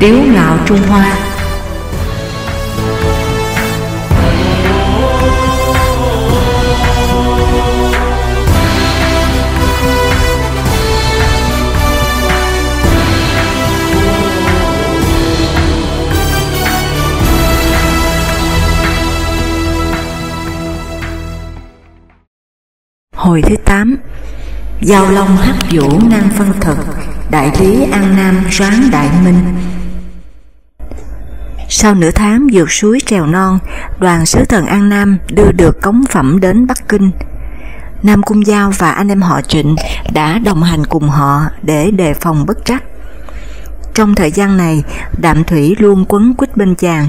Tiếu ngạo Trung Hoa. Hồi thứ 8 Giao Long hắc vũ ngang phân thực, Đại lý An Nam soán Đại Minh. Sau nửa tháng vượt suối trèo non Đoàn sứ thần An Nam đưa được cống phẩm đến Bắc Kinh Nam Cung Giao và anh em họ Trịnh đã đồng hành cùng họ để đề phòng bất trắc. Trong thời gian này, Đạm Thủy luôn quấn quýt bên chàng,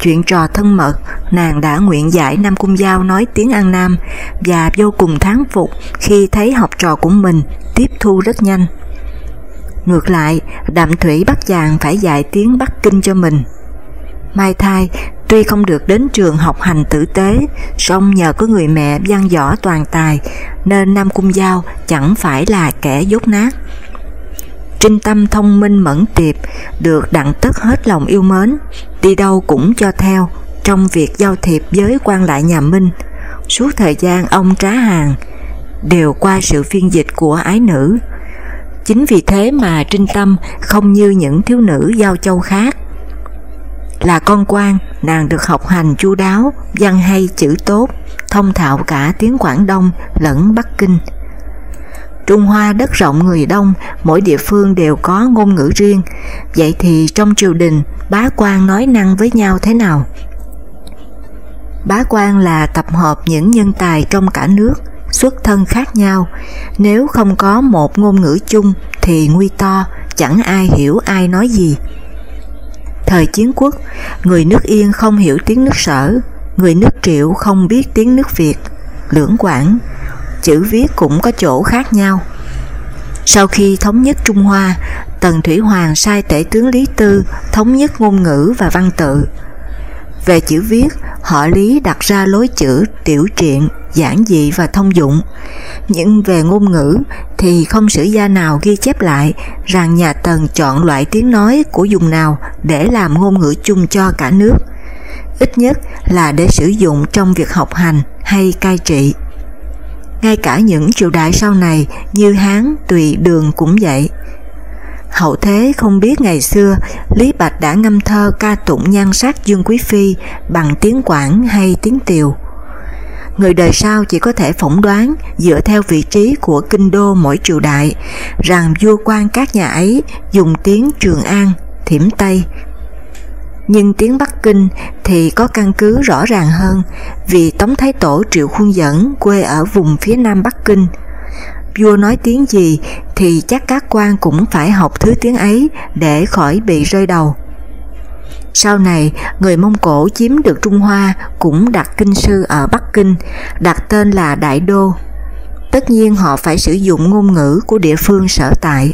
Chuyện trò thân mật, nàng đã nguyện giải Nam Cung Giao nói tiếng An Nam và vô cùng thán phục khi thấy học trò của mình tiếp thu rất nhanh. Ngược lại, Đạm Thủy bắt chàng phải dạy tiếng Bắc Kinh cho mình. Mai Thai tuy không được đến trường học hành tử tế, song nhờ có người mẹ văn võ toàn tài nên Nam Cung Giao chẳng phải là kẻ dốt nát. Trinh tâm thông minh mẫn tiệp, được đặng tất hết lòng yêu mến, đi đâu cũng cho theo trong việc giao thiệp với quan lại nhà Minh. Suốt thời gian ông trá hàng đều qua sự phiên dịch của ái nữ. Chính vì thế mà Trinh Tâm không như những thiếu nữ giao châu khác. Là con quan, nàng được học hành chu đáo, văn hay chữ tốt, thông thạo cả tiếng Quảng Đông lẫn Bắc Kinh. Trung Hoa đất rộng người đông, mỗi địa phương đều có ngôn ngữ riêng, vậy thì trong triều đình bá quan nói năng với nhau thế nào? Bá quan là tập hợp những nhân tài trong cả nước, xuất thân khác nhau, nếu không có một ngôn ngữ chung thì nguy to, chẳng ai hiểu ai nói gì. Thời chiến quốc, người nước Yên không hiểu tiếng nước sở, người nước Triệu không biết tiếng nước Việt, lưỡng quảng, chữ viết cũng có chỗ khác nhau. Sau khi thống nhất Trung Hoa, Tần Thủy Hoàng sai tể tướng Lý Tư thống nhất ngôn ngữ và văn tự. Về chữ viết, họ Lý đặt ra lối chữ tiểu truyện, giản dị và thông dụng. Nhưng về ngôn ngữ thì không sử gia nào ghi chép lại rằng nhà Tần chọn loại tiếng nói của dùng nào để làm ngôn ngữ chung cho cả nước. Ít nhất là để sử dụng trong việc học hành hay cai trị. Ngay cả những triều đại sau này như Hán, Tùy, Đường cũng vậy. Hậu thế không biết ngày xưa Lý Bạch đã ngâm thơ ca tụng nhan sắc Dương Quý Phi bằng tiếng Quảng hay tiếng Tiều. Người đời sau chỉ có thể phỏng đoán dựa theo vị trí của kinh đô mỗi triều đại rằng vua quan các nhà ấy dùng tiếng Trường An, Thiểm Tây, nhưng tiếng Bắc Kinh thì có căn cứ rõ ràng hơn vì Tống Thái Tổ Triệu Khuôn Dẫn quê ở vùng phía nam Bắc Kinh. Vua nói tiếng gì thì chắc các quan cũng phải học thứ tiếng ấy để khỏi bị rơi đầu. Sau này, người Mông Cổ chiếm được Trung Hoa cũng đặt kinh sư ở Bắc Kinh, đặt tên là Đại Đô. Tất nhiên họ phải sử dụng ngôn ngữ của địa phương sở tại.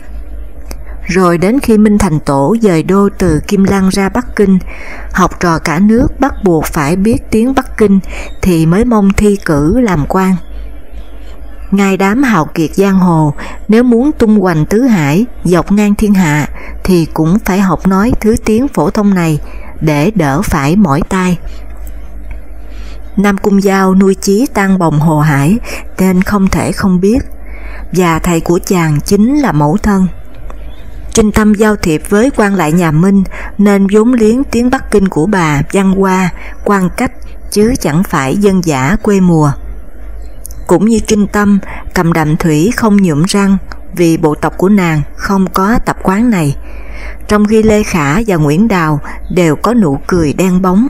Rồi đến khi Minh Thành Tổ dời đô từ Kim Lăng ra Bắc Kinh, học trò cả nước bắt buộc phải biết tiếng Bắc Kinh thì mới mong thi cử làm quan. Ngài đám hào kiệt giang hồ, nếu muốn tung hoành tứ hải, dọc ngang thiên hạ, thì cũng phải học nói thứ tiếng phổ thông này để đỡ phải mỏi tai. Nam Cung Giao nuôi chí tăng bồng hồ hải nên không thể không biết, và thầy của chàng chính là mẫu thân. Trinh Tâm giao thiệp với quan lại nhà Minh nên vốn liếng tiếng Bắc Kinh của bà văn qua quan cách chứ chẳng phải dân giả quê mùa. Cũng như Trinh Tâm, cầm đạm thủy không nhuộm răng vì bộ tộc của nàng không có tập quán này. Trong khi Lê Khả và Nguyễn Đào đều có nụ cười đen bóng.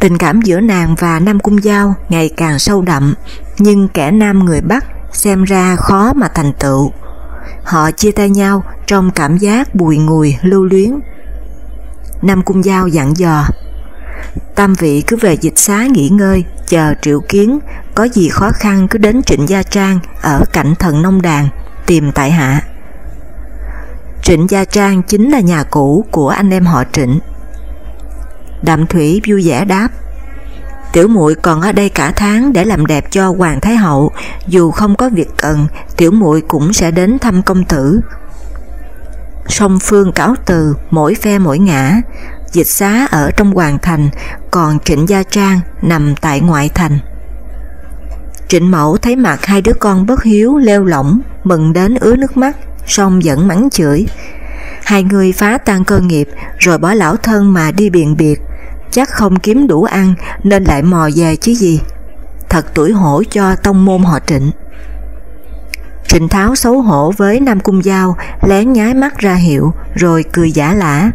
Tình cảm giữa nàng và Nam Cung Giao ngày càng sâu đậm, nhưng kẻ nam người Bắc xem ra khó mà thành tựu. Họ chia tay nhau trong cảm giác bùi ngùi lưu luyến. Nam Cung Giao dặn dò, Tam vị cứ về dịch xá nghỉ ngơi, chờ triệu kiến, có gì khó khăn cứ đến Trịnh Gia Trang ở cạnh thần nông đàn, tìm tại hạ. Trịnh Gia Trang chính là nhà cũ của anh em họ Trịnh. Đạm Thủy vui vẻ đáp, Tiểu muội còn ở đây cả tháng để làm đẹp cho Hoàng Thái Hậu, dù không có việc cần, tiểu muội cũng sẽ đến thăm công tử. song phương cáo từ mỗi phe mỗi ngã, dịch xá ở trong hoàng thành, còn Trịnh Gia Trang nằm tại ngoại thành. Trịnh Mẫu thấy mặt hai đứa con bất hiếu leo lỏng, mừng đến ứa nước mắt, song vẫn mắng chửi. Hai người phá tan cơ nghiệp rồi bỏ lão thân mà đi biện biệt, chắc không kiếm đủ ăn nên lại mò về chứ gì. Thật tuổi hổ cho tông môn họ trịnh. Trịnh Tháo xấu hổ với Nam Cung Giao, lén nhái mắt ra hiệu, rồi cười giả lả.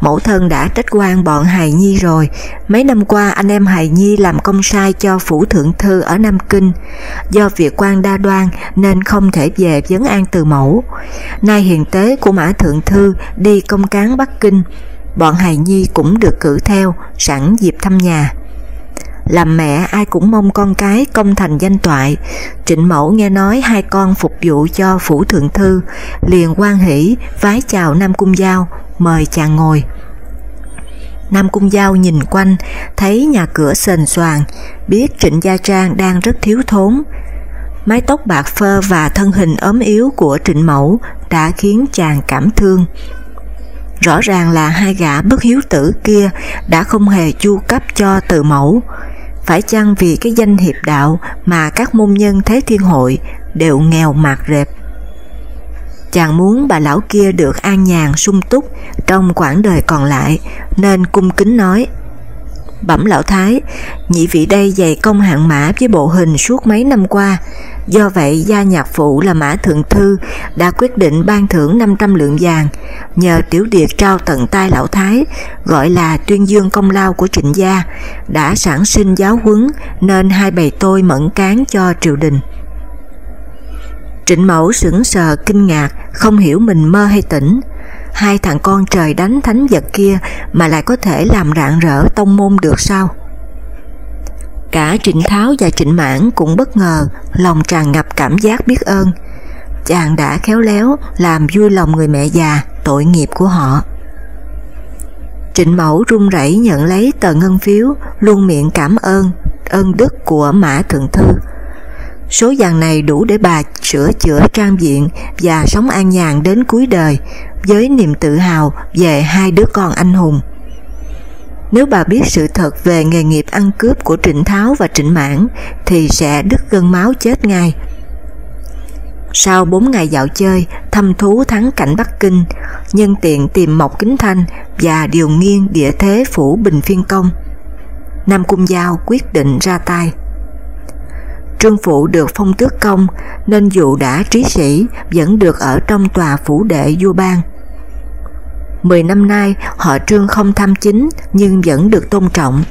Mẫu thân đã trách quan bọn Hài Nhi rồi, mấy năm qua anh em Hài Nhi làm công sai cho phủ thượng thư ở Nam Kinh, do việc quan đa đoan nên không thể về vấn an từ mẫu. Nay hiền tế của Mã Thượng Thư đi công cán Bắc Kinh, bọn Hài Nhi cũng được cử theo, sẵn dịp thăm nhà. Làm mẹ ai cũng mong con cái công thành danh toại, trịnh mẫu nghe nói hai con phục vụ cho phủ thượng thư, liền quan hỷ vái chào Nam Cung Giao, mời chàng ngồi. Nam Cung Giao nhìn quanh, thấy nhà cửa sền soàn, biết Trịnh Gia Trang đang rất thiếu thốn. Mái tóc bạc phơ và thân hình ốm yếu của Trịnh Mẫu đã khiến chàng cảm thương. Rõ ràng là hai gã bất hiếu tử kia đã không hề chu cấp cho từ mẫu, phải chăng vì cái danh hiệp đạo mà các môn nhân Thế Thiên Hội đều nghèo mạt rệp. Chàng muốn bà lão kia được an nhàn sung túc trong quãng đời còn lại, nên cung kính nói Bẩm lão thái, nhị vị đây dày công hạng mã với bộ hình suốt mấy năm qua, do vậy gia nhạc phụ là mã thượng thư đã quyết định ban thưởng 500 lượng vàng, nhờ tiểu điệp trao tận tay lão thái, gọi là tuyên dương công lao của trịnh gia, đã sản sinh giáo huấn nên hai bầy tôi mẫn cán cho triều đình. Trịnh mẫu sững sờ kinh ngạc, không hiểu mình mơ hay tỉnh, hai thằng con trời đánh thánh vật kia mà lại có thể làm rạng rỡ tông môn được sao? Cả Trịnh Tháo và Trịnh Mãn cũng bất ngờ, lòng tràn ngập cảm giác biết ơn. Chàng đã khéo léo làm vui lòng người mẹ già, tội nghiệp của họ. Trịnh Mẫu run rẩy nhận lấy tờ ngân phiếu, luôn miệng cảm ơn, ơn đức của Mã Thượng Thư. Số vàng này đủ để bà sửa chữa trang viện và sống an nhàn đến cuối đời, với niềm tự hào về hai đứa con anh hùng. Nếu bà biết sự thật về nghề nghiệp ăn cướp của Trịnh Tháo và Trịnh Mãn thì sẽ đứt gân máu chết ngay. Sau 4 ngày dạo chơi, thăm thú thắng cảnh Bắc Kinh, nhân tiện tìm Mộc Kính Thanh và điều nghiêng địa thế phủ Bình Phiên Công, Nam Cung Giao quyết định ra tay. Trương Phụ được phong tước công nên dù đã trí sĩ vẫn được ở trong tòa phủ đệ vua bang. Mười năm nay họ Trương không tham chính nhưng vẫn được tôn trọng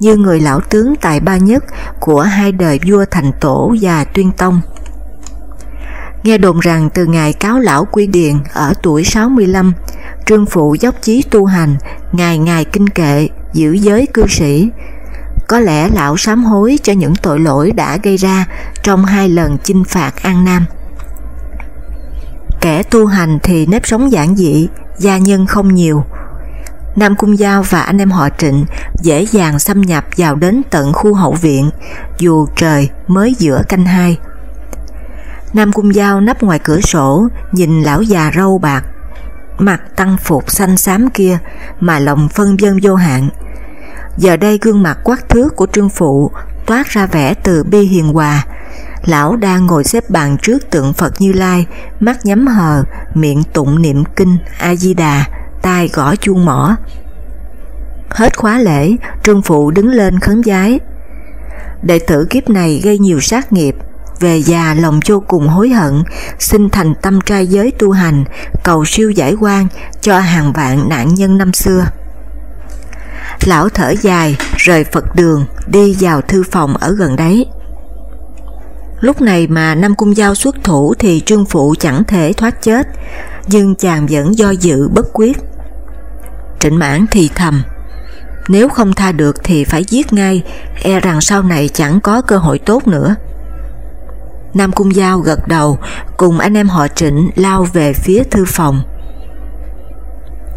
như người lão tướng tài ba nhất của hai đời vua Thành Tổ và Tuyên Tông. Nghe đồn rằng từ ngày cáo lão quy điền ở tuổi 65, Trương Phụ dốc chí tu hành, ngày ngày kinh kệ, giữ giới cư sĩ, có lẽ lão sám hối cho những tội lỗi đã gây ra trong hai lần chinh phạt An Nam. Kẻ tu hành thì nếp sống giản dị, gia nhân không nhiều. Nam Cung Giao và anh em họ Trịnh dễ dàng xâm nhập vào đến tận khu hậu viện, dù trời mới giữa canh hai. Nam Cung Giao nấp ngoài cửa sổ, nhìn lão già râu bạc, mặt tăng phục xanh xám kia mà lòng phân vân vô hạn, Giờ đây gương mặt quát thước của trương phụ toát ra vẻ từ bi hiền hòa. Lão đang ngồi xếp bằng trước tượng Phật Như Lai, mắt nhắm hờ, miệng tụng niệm kinh A-di-đà, tai gõ chuông mỏ. Hết khóa lễ, trương phụ đứng lên khấn giái. Đệ tử kiếp này gây nhiều sát nghiệp, về già lòng vô cùng hối hận, xin thành tâm trai giới tu hành, cầu siêu giải quan cho hàng vạn nạn nhân năm xưa. Lão thở dài, rời Phật đường, đi vào thư phòng ở gần đấy. Lúc này mà Nam Cung Giao xuất thủ thì Trương Phụ chẳng thể thoát chết, nhưng chàng vẫn do dự bất quyết. Trịnh mãn thì thầm, nếu không tha được thì phải giết ngay, e rằng sau này chẳng có cơ hội tốt nữa. Nam Cung Giao gật đầu, cùng anh em họ trịnh lao về phía thư phòng.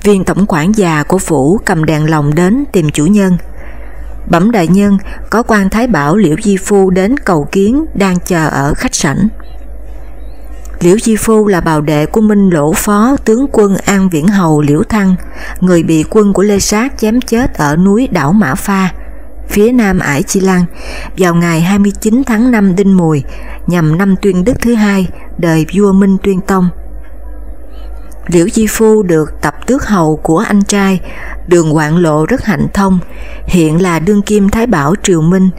Viên tổng quản già của phủ cầm đèn lồng đến tìm chủ nhân. Bẩm đại nhân, có quan thái bảo Liễu Di Phu đến cầu kiến đang chờ ở khách sảnh. Liễu Di Phu là bào đệ của Minh Lỗ Phó tướng quân An Viễn Hầu Liễu Thăng, người bị quân của Lê Sát chém chết ở núi đảo Mã Pha, phía nam Ải Chi Lăng, vào ngày 29 tháng 5 Đinh Mùi, nhằm năm Tuyên Đức thứ hai, đời vua Minh Tuyên Tông. Liễu Di Phu được tập tước hầu của anh trai, đường quạng lộ rất hạnh thông, hiện là đương kim Thái Bảo Triều Minh.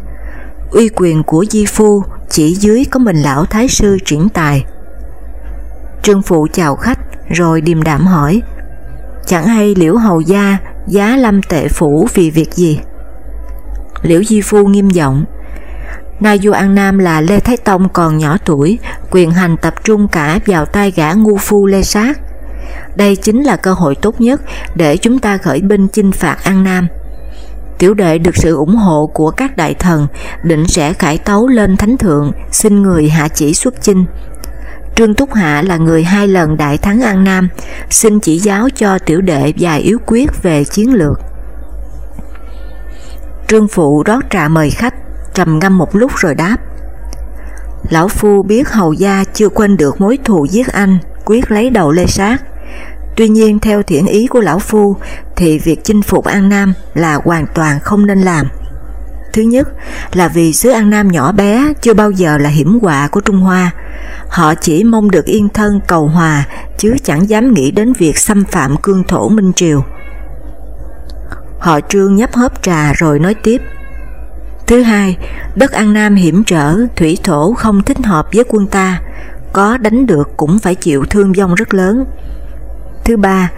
Uy quyền của Di Phu chỉ dưới có mình lão Thái Sư triển tài. Trương Phụ chào khách rồi điềm đạm hỏi Chẳng hay Liễu Hầu Gia giá lâm tệ phủ vì việc gì? Liễu Di Phu nghiêm giọng Na Du An Nam là Lê Thái Tông còn nhỏ tuổi, quyền hành tập trung cả vào tay gã ngu phu Lê Sát. Đây chính là cơ hội tốt nhất để chúng ta khởi binh chinh phạt An Nam. Tiểu đệ được sự ủng hộ của các đại thần, định sẽ khải tấu lên thánh thượng, xin người hạ chỉ xuất chinh. Trương Túc Hạ là người hai lần đại thắng An Nam, xin chỉ giáo cho tiểu đệ vài yếu quyết về chiến lược. Trương Phụ rót trà mời khách, trầm ngâm một lúc rồi đáp. Lão Phu biết hầu gia chưa quên được mối thù giết anh, quyết lấy đầu lê sát. Tuy nhiên theo thiện ý của Lão Phu thì việc chinh phục An Nam là hoàn toàn không nên làm. Thứ nhất là vì xứ An Nam nhỏ bé chưa bao giờ là hiểm họa của Trung Hoa. Họ chỉ mong được yên thân cầu hòa chứ chẳng dám nghĩ đến việc xâm phạm cương thổ Minh Triều. Họ trương nhấp hớp trà rồi nói tiếp. Thứ hai, đất An Nam hiểm trở, thủy thổ không thích hợp với quân ta, có đánh được cũng phải chịu thương vong rất lớn. Thứ ba,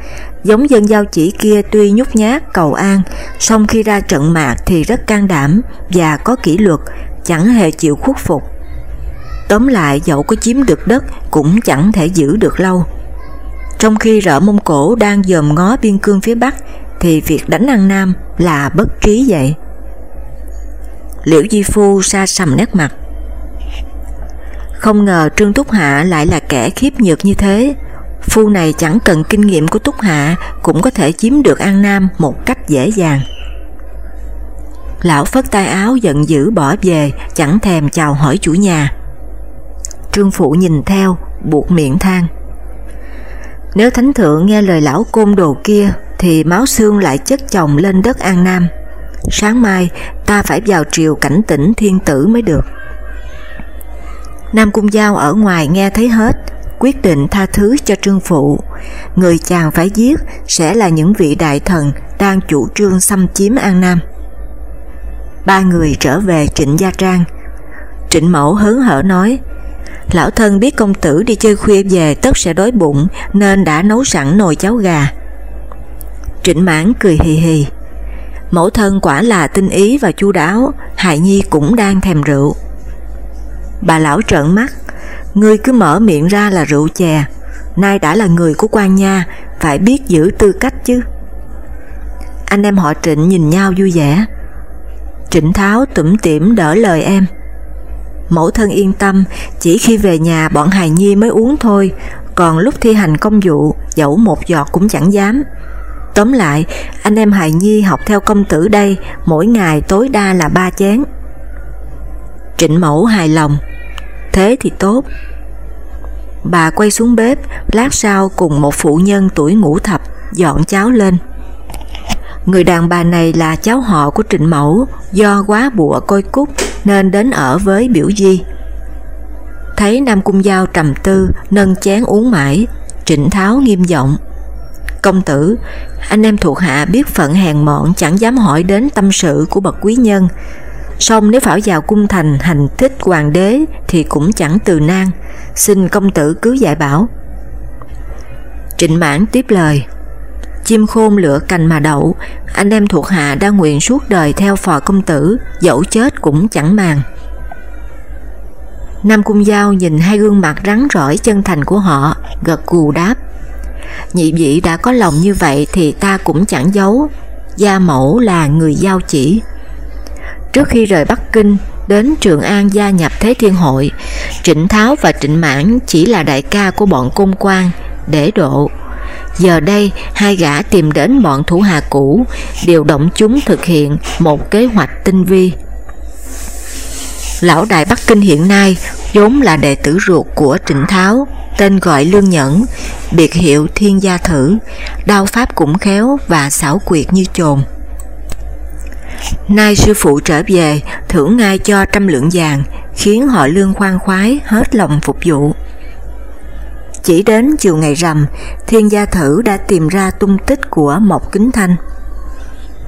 giống dân giao chỉ kia tuy nhút nhát cầu an, song khi ra trận mạc thì rất can đảm và có kỷ luật, chẳng hề chịu khuất phục. Tóm lại dẫu có chiếm được đất cũng chẳng thể giữ được lâu. Trong khi rợ Mông Cổ đang dòm ngó biên cương phía Bắc thì việc đánh An Nam là bất trí vậy. Liễu Di Phu xa sầm nét mặt. Không ngờ Trương Túc Hạ lại là kẻ khiếp nhược như thế. Phu này chẳng cần kinh nghiệm của Túc Hạ cũng có thể chiếm được An Nam một cách dễ dàng. Lão phất tay áo giận dữ bỏ về, chẳng thèm chào hỏi chủ nhà. Trương Phụ nhìn theo, buộc miệng than. Nếu Thánh Thượng nghe lời lão côn đồ kia thì máu xương lại chất chồng lên đất An Nam. Sáng mai ta phải vào triều cảnh tỉnh thiên tử mới được. Nam Cung Giao ở ngoài nghe thấy hết, quyết định tha thứ cho trương phụ. Người chàng phải giết sẽ là những vị đại thần đang chủ trương xâm chiếm An Nam. Ba người trở về Trịnh Gia Trang. Trịnh Mẫu hớn hở nói, Lão thân biết công tử đi chơi khuya về tất sẽ đói bụng nên đã nấu sẵn nồi cháo gà. Trịnh mãn cười hì hì. Mẫu thân quả là tinh ý và chu đáo, hải Nhi cũng đang thèm rượu. Bà lão trợn mắt, ngươi cứ mở miệng ra là rượu chè, nay đã là người của quan nha, phải biết giữ tư cách chứ. Anh em họ trịnh nhìn nhau vui vẻ. Trịnh Tháo tủm tỉm đỡ lời em. Mẫu thân yên tâm, chỉ khi về nhà bọn hài nhi mới uống thôi, còn lúc thi hành công vụ, dẫu một giọt cũng chẳng dám. Tóm lại, anh em hài nhi học theo công tử đây, mỗi ngày tối đa là ba chén. Trịnh mẫu hài lòng, thế thì tốt. Bà quay xuống bếp, lát sau cùng một phụ nhân tuổi ngũ thập dọn cháo lên. Người đàn bà này là cháu họ của Trịnh Mẫu, do quá bụa coi cúc nên đến ở với biểu di. Thấy Nam Cung Giao trầm tư, nâng chén uống mãi, Trịnh Tháo nghiêm giọng. Công tử, anh em thuộc hạ biết phận hèn mọn chẳng dám hỏi đến tâm sự của bậc quý nhân. Xong nếu phải vào cung thành hành thích hoàng đế thì cũng chẳng từ nan, xin công tử cứ dạy bảo. Trịnh mãn tiếp lời, chim khôn lửa cành mà đậu, anh em thuộc hạ đã nguyện suốt đời theo phò công tử, dẫu chết cũng chẳng màng. Nam Cung Giao nhìn hai gương mặt rắn rỏi chân thành của họ, gật gù đáp. Nhị vị đã có lòng như vậy thì ta cũng chẳng giấu, gia mẫu là người giao chỉ. Trước khi rời Bắc Kinh, đến Trường An gia nhập Thế Thiên Hội, Trịnh Tháo và Trịnh Mãn chỉ là đại ca của bọn cung quan, để độ Giờ đây, hai gã tìm đến bọn thủ hạ cũ, điều động chúng thực hiện một kế hoạch tinh vi. Lão Đại Bắc Kinh hiện nay vốn là đệ tử ruột của Trịnh Tháo, tên gọi Lương Nhẫn, biệt hiệu Thiên Gia Thử, đao pháp cũng khéo và xảo quyệt như chồn. Nay sư phụ trở về, thưởng ngay cho trăm lượng vàng, khiến họ lương khoan khoái, hết lòng phục vụ. Chỉ đến chiều ngày rằm, thiên gia thử đã tìm ra tung tích của Mộc Kính Thanh.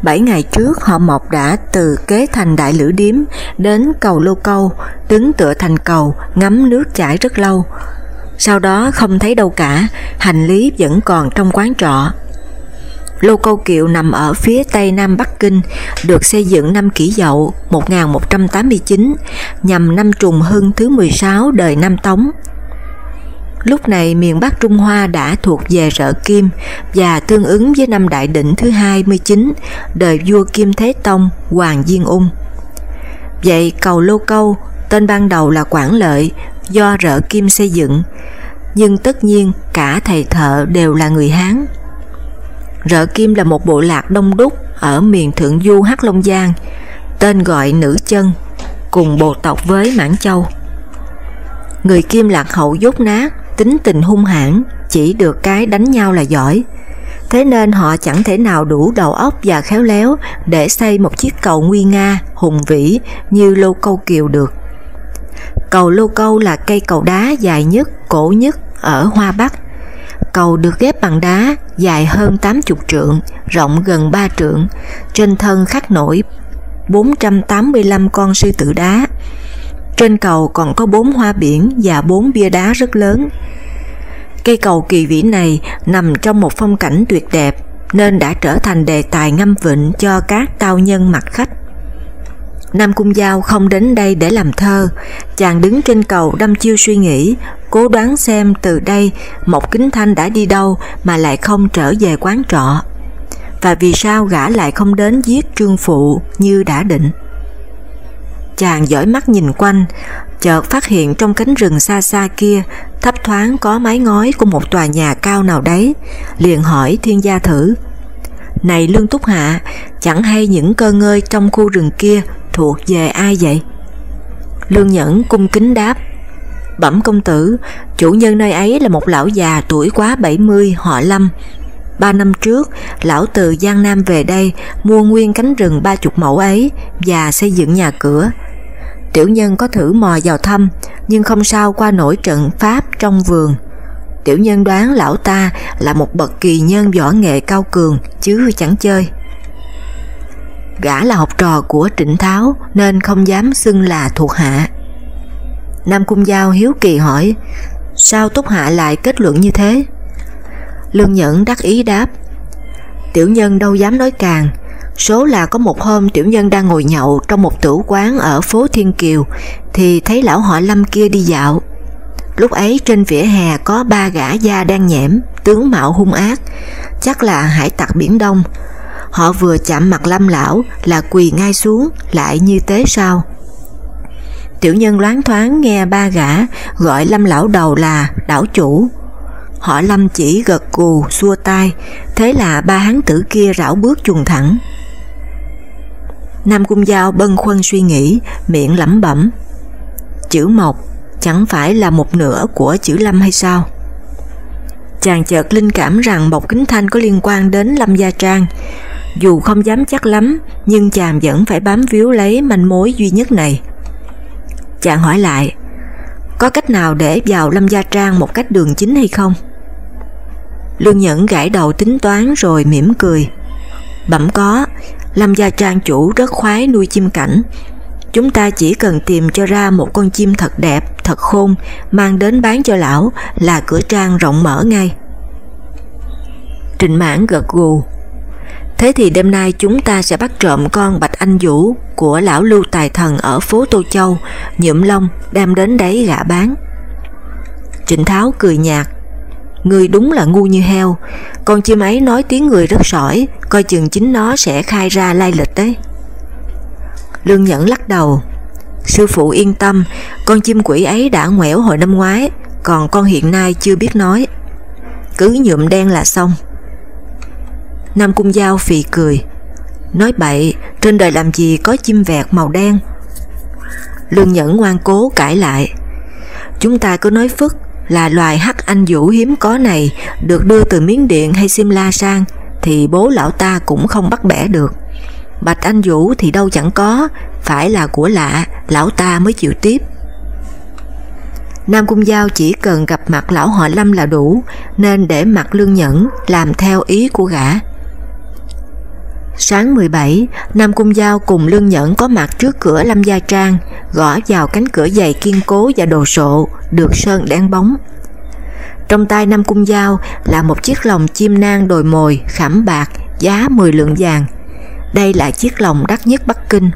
Bảy ngày trước họ Mộc đã từ kế thành Đại Lữ Điếm đến cầu Lô Câu, đứng tựa thành cầu, ngắm nước chảy rất lâu. Sau đó không thấy đâu cả, hành lý vẫn còn trong quán trọ. Lô Câu Kiệu nằm ở phía tây nam Bắc Kinh, được xây dựng năm kỷ dậu 1189 nhằm năm trùng hưng thứ 16 đời Nam Tống. Lúc này miền Bắc Trung Hoa đã thuộc về Rợ Kim và tương ứng với năm Đại Định thứ 29 đời vua Kim Thế Tông Hoàng Diên Ung. Vậy cầu Lô Câu tên ban đầu là Quảng Lợi do Rợ Kim xây dựng, nhưng tất nhiên cả thầy thợ đều là người Hán. Rợ Kim là một bộ lạc đông đúc ở miền Thượng Du Hắc Long Giang, tên gọi Nữ Chân, cùng bộ tộc với Mãn Châu. Người Kim lạc hậu dốt nát, tính tình hung hãn, chỉ được cái đánh nhau là giỏi. Thế nên họ chẳng thể nào đủ đầu óc và khéo léo để xây một chiếc cầu nguy nga, hùng vĩ như Lô Câu Kiều được. Cầu Lô Câu là cây cầu đá dài nhất, cổ nhất ở Hoa Bắc. Cầu được ghép bằng đá dài hơn 80 trượng, rộng gần 3 trượng, trên thân khắc nổi 485 con sư tử đá, trên cầu còn có bốn hoa biển và bốn bia đá rất lớn. Cây cầu kỳ vĩ này nằm trong một phong cảnh tuyệt đẹp nên đã trở thành đề tài ngâm vịnh cho các tao nhân mặt khách. Nam Cung Giao không đến đây để làm thơ, chàng đứng trên cầu đâm chiêu suy nghĩ, cố đoán xem từ đây Mộc Kính Thanh đã đi đâu mà lại không trở về quán trọ. Và vì sao gã lại không đến giết trương phụ như đã định. Chàng dõi mắt nhìn quanh, chợt phát hiện trong cánh rừng xa xa kia thấp thoáng có mái ngói của một tòa nhà cao nào đấy, liền hỏi thiên gia thử. Này Lương Túc Hạ, chẳng hay những cơ ngơi trong khu rừng kia thuộc về ai vậy? Lương Nhẫn cung kính đáp, Bẩm công tử, chủ nhân nơi ấy là một lão già tuổi quá 70 họ Lâm. Ba năm trước, lão từ Giang Nam về đây mua nguyên cánh rừng ba chục mẫu ấy và xây dựng nhà cửa, Tiểu nhân có thử mò vào thăm, nhưng không sao qua nổi trận pháp trong vườn. Tiểu nhân đoán lão ta là một bậc kỳ nhân võ nghệ cao cường, chứ chẳng chơi. Gã là học trò của Trịnh Tháo nên không dám xưng là thuộc hạ. Nam Cung Giao hiếu kỳ hỏi, sao Túc Hạ lại kết luận như thế? Lương Nhẫn đắc ý đáp, tiểu nhân đâu dám nói càng, Số là có một hôm tiểu nhân đang ngồi nhậu trong một tử quán ở phố Thiên Kiều thì thấy lão họ Lâm kia đi dạo. Lúc ấy trên vỉa hè có ba gã da đang nhẽm, tướng mạo hung ác, chắc là hải tặc Biển Đông. Họ vừa chạm mặt Lâm lão là quỳ ngay xuống, lại như tế sao. Tiểu nhân loáng thoáng nghe ba gã gọi Lâm lão đầu là đảo chủ. Họ Lâm chỉ gật cù xua tay, thế là ba hán tử kia rảo bước chuồng thẳng. Nam Cung Giao bân khuân suy nghĩ, miệng lẩm bẩm. Chữ Mộc chẳng phải là một nửa của chữ Lâm hay sao? Chàng chợt linh cảm rằng Mộc Kính Thanh có liên quan đến Lâm Gia Trang. Dù không dám chắc lắm, nhưng chàng vẫn phải bám víu lấy manh mối duy nhất này. Chàng hỏi lại, có cách nào để vào Lâm Gia Trang một cách đường chính hay không? Lương Nhẫn gãi đầu tính toán rồi mỉm cười. Bẩm có, Lâm gia trang chủ rất khoái nuôi chim cảnh. Chúng ta chỉ cần tìm cho ra một con chim thật đẹp, thật khôn, mang đến bán cho lão là cửa trang rộng mở ngay. Trịnh mãn gật gù. Thế thì đêm nay chúng ta sẽ bắt trộm con Bạch Anh Vũ của lão lưu tài thần ở phố Tô Châu, nhuộm lông đem đến đấy gạ bán. Trịnh Tháo cười nhạt, Người đúng là ngu như heo, con chim ấy nói tiếng người rất sỏi, coi chừng chính nó sẽ khai ra lai lịch đấy. Lương Nhẫn lắc đầu, sư phụ yên tâm, con chim quỷ ấy đã ngoẻo hồi năm ngoái, còn con hiện nay chưa biết nói. Cứ nhuộm đen là xong. Nam Cung Giao phì cười, nói bậy, trên đời làm gì có chim vẹt màu đen. Lương Nhẫn ngoan cố cãi lại. Chúng ta cứ nói phức là loài hắc anh vũ hiếm có này được đưa từ Miến Điện hay Simla sang thì bố lão ta cũng không bắt bẻ được. Bạch anh vũ thì đâu chẳng có, phải là của lạ, lão ta mới chịu tiếp. Nam Cung Giao chỉ cần gặp mặt lão họ Lâm là đủ, nên để mặt lương nhẫn làm theo ý của gã. Sáng 17, Nam Cung Giao cùng Lương Nhẫn có mặt trước cửa Lâm Gia Trang, gõ vào cánh cửa dày kiên cố và đồ sộ, được sơn đen bóng. Trong tay Nam Cung Giao là một chiếc lồng chim nang đồi mồi khảm bạc giá 10 lượng vàng. Đây là chiếc lồng đắt nhất Bắc Kinh.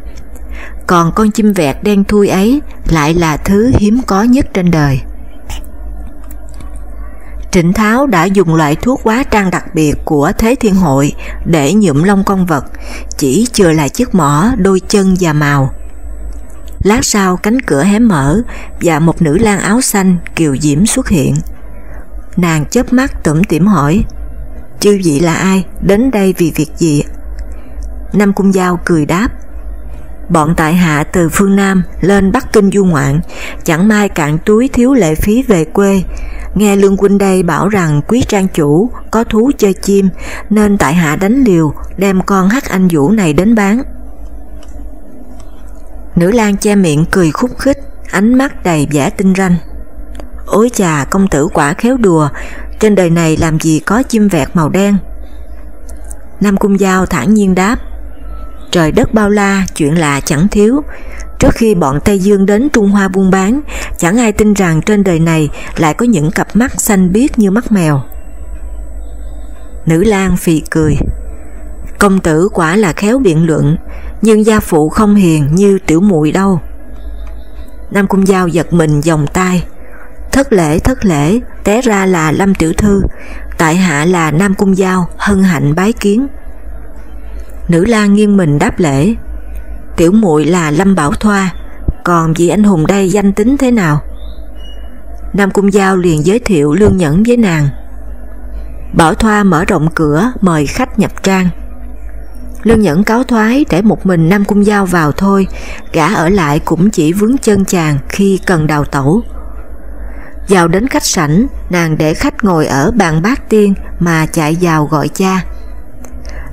Còn con chim vẹt đen thui ấy lại là thứ hiếm có nhất trên đời. Trịnh Tháo đã dùng loại thuốc hóa trang đặc biệt của Thế Thiên Hội để nhuộm lông con vật, chỉ chừa lại chiếc mỏ, đôi chân và màu. Lát sau cánh cửa hé mở và một nữ lang áo xanh kiều diễm xuất hiện. Nàng chớp mắt tủm tỉm hỏi, chư vị là ai, đến đây vì việc gì? Nam Cung Giao cười đáp, bọn tại hạ từ phương Nam lên Bắc Kinh du ngoạn, chẳng may cạn túi thiếu lệ phí về quê, Nghe Lương Quynh đây bảo rằng quý trang chủ có thú chơi chim nên tại hạ đánh liều đem con hắc anh vũ này đến bán. Nữ lang che miệng cười khúc khích, ánh mắt đầy vẻ tinh ranh. Ôi chà, công tử quả khéo đùa, trên đời này làm gì có chim vẹt màu đen. Nam Cung Giao thản nhiên đáp, trời đất bao la, chuyện lạ chẳng thiếu, Trước khi bọn Tây Dương đến Trung Hoa buôn bán, chẳng ai tin rằng trên đời này lại có những cặp mắt xanh biếc như mắt mèo. Nữ lang phì cười. Công tử quả là khéo biện luận, nhưng gia phụ không hiền như tiểu muội đâu. Nam Cung Giao giật mình vòng tay. Thất lễ thất lễ, té ra là Lâm Tiểu Thư, tại hạ là Nam Cung Giao, hân hạnh bái kiến. Nữ lang nghiêng mình đáp lễ, tiểu muội là Lâm Bảo Thoa, còn vị anh hùng đây danh tính thế nào? Nam Cung Giao liền giới thiệu Lương Nhẫn với nàng. Bảo Thoa mở rộng cửa mời khách nhập trang. Lương Nhẫn cáo thoái để một mình Nam Cung Giao vào thôi, gã ở lại cũng chỉ vướng chân chàng khi cần đào tẩu. Vào đến khách sảnh, nàng để khách ngồi ở bàn bát tiên mà chạy vào gọi cha.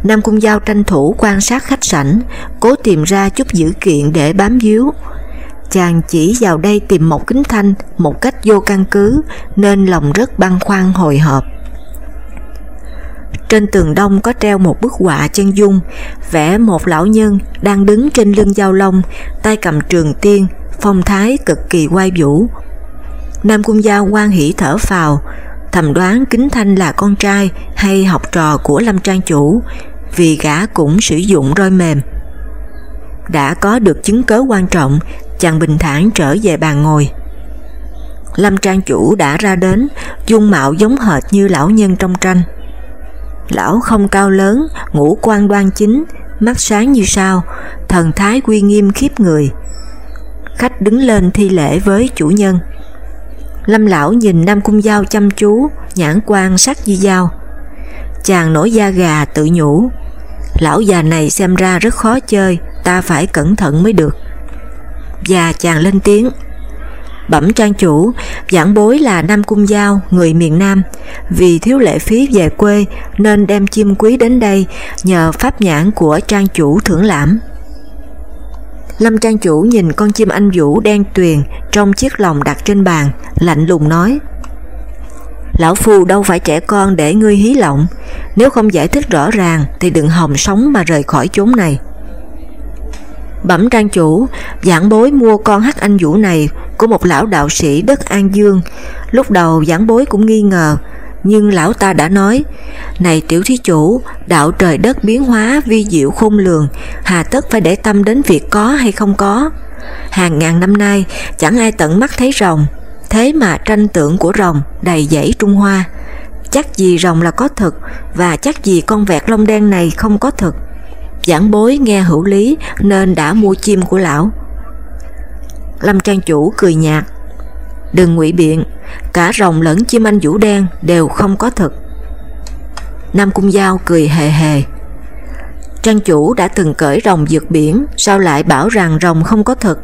Nam Cung Giao tranh thủ quan sát khách sảnh, cố tìm ra chút dữ kiện để bám víu. Chàng chỉ vào đây tìm một kính thanh một cách vô căn cứ nên lòng rất băn khoăn hồi hộp. Trên tường đông có treo một bức họa chân dung, vẽ một lão nhân đang đứng trên lưng giao long, tay cầm trường tiên, phong thái cực kỳ oai vũ. Nam Cung Giao quan hỷ thở phào, thầm đoán Kính Thanh là con trai hay học trò của Lâm Trang Chủ, vì gã cũng sử dụng roi mềm. Đã có được chứng cớ quan trọng, chàng bình thản trở về bàn ngồi. Lâm Trang Chủ đã ra đến, dung mạo giống hệt như lão nhân trong tranh. Lão không cao lớn, ngũ quan đoan chính, mắt sáng như sao, thần thái quy nghiêm khiếp người. Khách đứng lên thi lễ với chủ nhân. Lâm lão nhìn Nam Cung Giao chăm chú, nhãn quan sắc như dao. Chàng nổi da gà tự nhủ, lão già này xem ra rất khó chơi, ta phải cẩn thận mới được. Và chàng lên tiếng, Bẩm trang chủ, giảng bối là Nam Cung Giao, người miền Nam, vì thiếu lệ phí về quê nên đem chim quý đến đây nhờ pháp nhãn của trang chủ thưởng lãm. Lâm trang chủ nhìn con chim anh vũ đen tuyền trong chiếc lồng đặt trên bàn, lạnh lùng nói Lão Phu đâu phải trẻ con để ngươi hí lộng, nếu không giải thích rõ ràng thì đừng hòng sống mà rời khỏi chốn này. Bẩm trang chủ, giảng bối mua con hắc anh vũ này của một lão đạo sĩ đất An Dương. Lúc đầu giảng bối cũng nghi ngờ, nhưng lão ta đã nói, này tiểu thí chủ, đạo trời đất biến hóa vi diệu khôn lường, hà tất phải để tâm đến việc có hay không có. Hàng ngàn năm nay, chẳng ai tận mắt thấy rồng, thế mà tranh tượng của rồng đầy dãy Trung Hoa. Chắc gì rồng là có thực và chắc gì con vẹt lông đen này không có thực. Giảng bối nghe hữu lý nên đã mua chim của lão. Lâm Trang Chủ cười nhạt. Đừng ngụy biện, cả rồng lẫn chim anh vũ đen đều không có thực. Nam Cung Giao cười hề hề. Trang chủ đã từng cởi rồng vượt biển, sao lại bảo rằng rồng không có thực?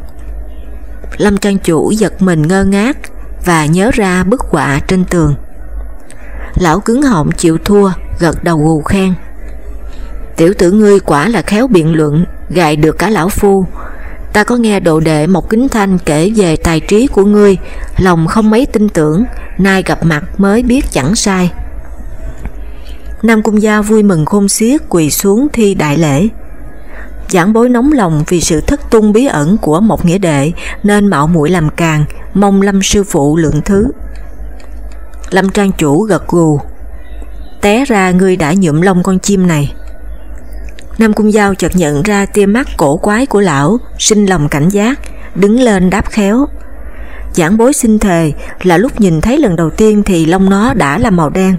Lâm Trang Chủ giật mình ngơ ngác và nhớ ra bức họa trên tường. Lão cứng họng chịu thua, gật đầu gù khen. Tiểu tử ngươi quả là khéo biện luận, gài được cả lão phu. Ta có nghe độ đệ một kính thanh kể về tài trí của ngươi, lòng không mấy tin tưởng, nay gặp mặt mới biết chẳng sai. Nam Cung Gia vui mừng khôn xiết quỳ xuống thi đại lễ. Giảng bối nóng lòng vì sự thất tung bí ẩn của một nghĩa đệ nên mạo muội làm càng, mong Lâm sư phụ lượng thứ. Lâm Trang chủ gật gù. Té ra ngươi đã nhuộm lông con chim này. Nam Cung Giao chợt nhận ra tia mắt cổ quái của lão, sinh lòng cảnh giác, đứng lên đáp khéo. Giảng bối xin thề là lúc nhìn thấy lần đầu tiên thì lông nó đã là màu đen.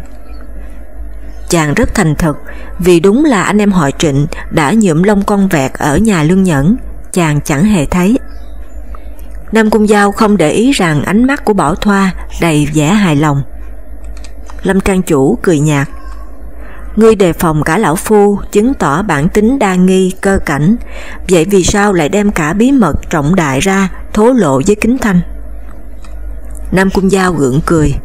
Chàng rất thành thật vì đúng là anh em họ trịnh đã nhuộm lông con vẹt ở nhà lương nhẫn, chàng chẳng hề thấy. Nam Cung Giao không để ý rằng ánh mắt của Bảo Thoa đầy vẻ hài lòng. Lâm Trang Chủ cười nhạt. Ngươi đề phòng cả lão phu, chứng tỏ bản tính đa nghi, cơ cảnh, vậy vì sao lại đem cả bí mật trọng đại ra, thố lộ với kính thanh? Nam Cung Giao gượng cười.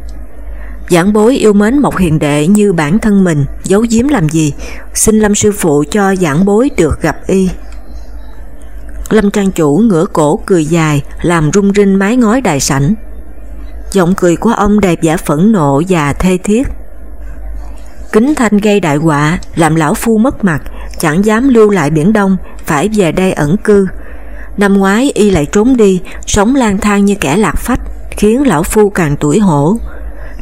Giảng bối yêu mến một hiền đệ như bản thân mình, giấu giếm làm gì, xin Lâm sư phụ cho giảng bối được gặp y. Lâm Trang Chủ ngửa cổ cười dài, làm rung rinh mái ngói đài sảnh. Giọng cười của ông đẹp giả phẫn nộ và thê thiết. Kính thanh gây đại họa, làm lão phu mất mặt, chẳng dám lưu lại biển đông, phải về đây ẩn cư. Năm ngoái y lại trốn đi, sống lang thang như kẻ lạc phách, khiến lão phu càng tuổi hổ.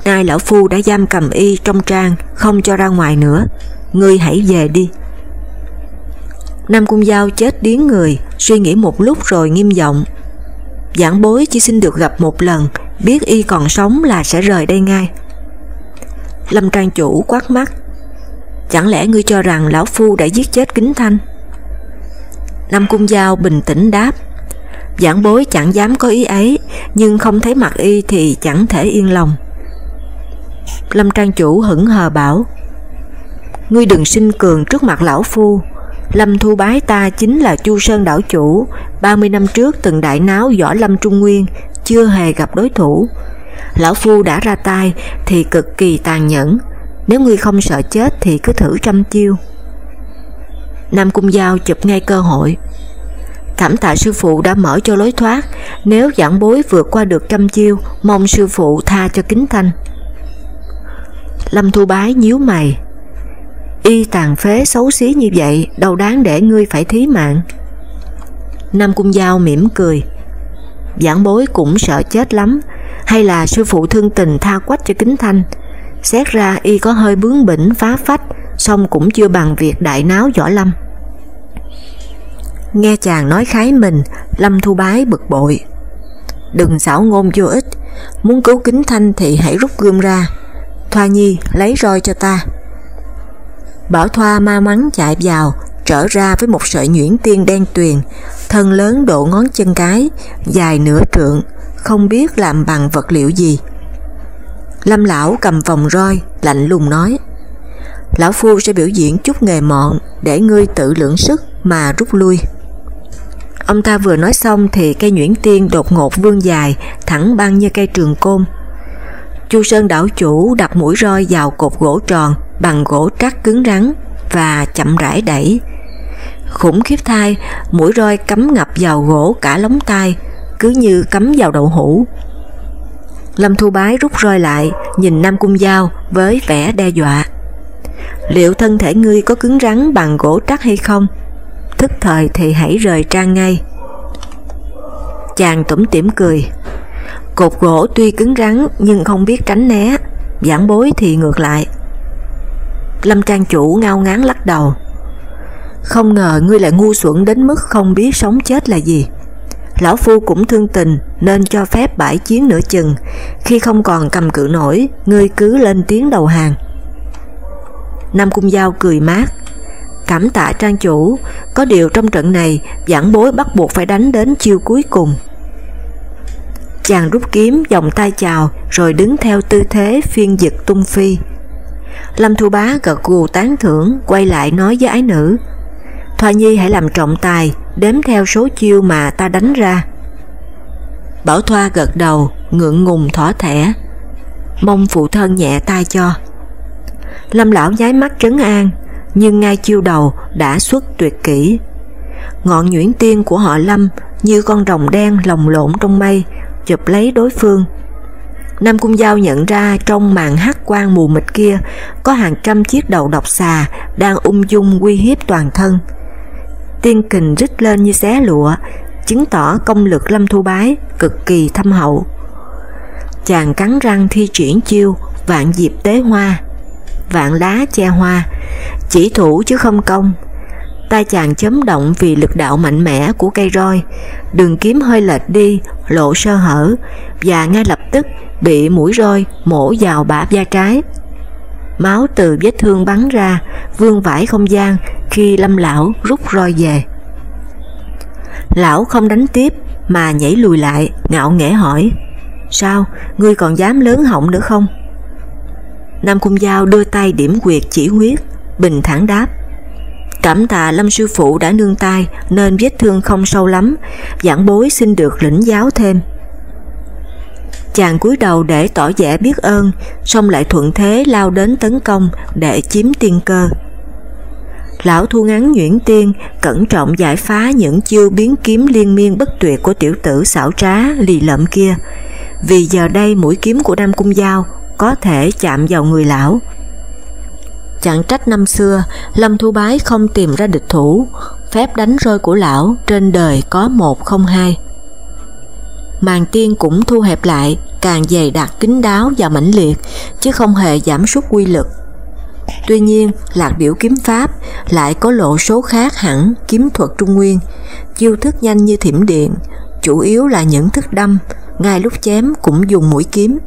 Nay lão phu đã giam cầm y trong trang, không cho ra ngoài nữa. Ngươi hãy về đi. Nam Cung Giao chết điếng người, suy nghĩ một lúc rồi nghiêm giọng. Giảng bối chỉ xin được gặp một lần, biết y còn sống là sẽ rời đây ngay. Lâm Trang Chủ quát mắt. Chẳng lẽ ngươi cho rằng lão phu đã giết chết kính thanh? Nam Cung Giao bình tĩnh đáp. Giảng bối chẳng dám có ý ấy, nhưng không thấy mặt y thì chẳng thể yên lòng. Lâm Trang Chủ hững hờ bảo, Ngươi đừng sinh cường trước mặt lão phu. Lâm Thu Bái ta chính là Chu Sơn đảo chủ 30 năm trước từng đại náo võ lâm Trung Nguyên, Chưa hề gặp đối thủ. Lão Phu đã ra tay thì cực kỳ tàn nhẫn, Nếu ngươi không sợ chết thì cứ thử trăm chiêu. Nam Cung Giao chụp ngay cơ hội, Cảm tạ sư phụ đã mở cho lối thoát, Nếu giảng bối vượt qua được trăm chiêu, Mong sư phụ tha cho kính thanh. Lâm Thu Bái nhíu mày. Y tàn phế xấu xí như vậy, Đâu đáng để ngươi phải thí mạng. Nam Cung Giao mỉm cười. Giảng bối cũng sợ chết lắm, Hay là sư phụ thương tình tha quách cho kính thanh. Xét ra y có hơi bướng bỉnh phá phách Xong cũng chưa bằng việc đại náo võ lâm. Nghe chàng nói khái mình, Lâm Thu Bái bực bội. Đừng xảo ngôn vô ích, Muốn cứu kính thanh thì hãy rút gươm ra. Thoa Nhi lấy roi cho ta. Bảo Thoa ma mắn chạy vào, trở ra với một sợi nhuyễn tiên đen tuyền, thân lớn độ ngón chân cái, dài nửa trượng, không biết làm bằng vật liệu gì. Lâm lão cầm vòng roi, lạnh lùng nói, Lão Phu sẽ biểu diễn chút nghề mọn để ngươi tự lượng sức mà rút lui. Ông ta vừa nói xong thì cây nhuyễn tiên đột ngột vương dài, thẳng băng như cây trường côn, Chu Sơn đảo chủ đặt mũi roi vào cột gỗ tròn bằng gỗ trắc cứng rắn và chậm rãi đẩy. Khủng khiếp thai, mũi roi cắm ngập vào gỗ cả lóng tay, cứ như cắm vào đậu hũ. Lâm Thu Bái rút roi lại, nhìn Nam Cung Giao với vẻ đe dọa. Liệu thân thể ngươi có cứng rắn bằng gỗ trắc hay không? Thức thời thì hãy rời trang ngay. Chàng tủm tỉm cười, Cột gỗ tuy cứng rắn nhưng không biết tránh né, giảng bối thì ngược lại. Lâm Trang chủ ngao ngán lắc đầu. Không ngờ ngươi lại ngu xuẩn đến mức không biết sống chết là gì. Lão Phu cũng thương tình nên cho phép bãi chiến nửa chừng, khi không còn cầm cự nổi, ngươi cứ lên tiếng đầu hàng. Nam Cung Giao cười mát, cảm tạ trang chủ, có điều trong trận này giảng bối bắt buộc phải đánh đến chiêu cuối cùng. Chàng rút kiếm vòng tay chào rồi đứng theo tư thế phiên dịch tung phi. Lâm Thu Bá gật gù tán thưởng quay lại nói với ái nữ Thoa Nhi hãy làm trọng tài đếm theo số chiêu mà ta đánh ra. Bảo Thoa gật đầu, ngượng ngùng thỏa thẻ, mong phụ thân nhẹ tay cho. Lâm lão nháy mắt trấn an, nhưng ngay chiêu đầu đã xuất tuyệt kỹ. Ngọn nhuyễn tiên của họ Lâm như con rồng đen lồng lộn trong mây, chụp lấy đối phương. Nam Cung Giao nhận ra trong màn hắc quang mù mịt kia có hàng trăm chiếc đầu độc xà đang ung dung uy hiếp toàn thân. Tiên kình rít lên như xé lụa, chứng tỏ công lực Lâm Thu Bái cực kỳ thâm hậu. Chàng cắn răng thi triển chiêu vạn diệp tế hoa, vạn lá che hoa, chỉ thủ chứ không công tay chàng chấm động vì lực đạo mạnh mẽ của cây roi, đường kiếm hơi lệch đi, lộ sơ hở, và ngay lập tức bị mũi roi mổ vào bả da trái. Máu từ vết thương bắn ra, vương vãi không gian khi lâm lão rút roi về. Lão không đánh tiếp mà nhảy lùi lại, ngạo nghễ hỏi, Sao, ngươi còn dám lớn họng nữa không? Nam Cung Giao đưa tay điểm quyệt chỉ huyết, bình thản đáp, Cảm tạ Lâm Sư Phụ đã nương tay nên vết thương không sâu lắm, giảng bối xin được lĩnh giáo thêm. Chàng cúi đầu để tỏ vẻ biết ơn, xong lại thuận thế lao đến tấn công để chiếm tiên cơ. Lão thu ngắn nhuyễn tiên, cẩn trọng giải phá những chiêu biến kiếm liên miên bất tuyệt của tiểu tử xảo trá lì lợm kia, vì giờ đây mũi kiếm của Nam Cung Giao có thể chạm vào người lão. Chẳng trách năm xưa, Lâm Thu Bái không tìm ra địch thủ, phép đánh rơi của lão trên đời có một không hai. Màn tiên cũng thu hẹp lại, càng dày đặc kín đáo và mãnh liệt, chứ không hề giảm sút quy lực. Tuy nhiên, lạc biểu kiếm pháp lại có lộ số khác hẳn kiếm thuật Trung Nguyên, chiêu thức nhanh như thiểm điện, chủ yếu là những thức đâm, ngay lúc chém cũng dùng mũi kiếm.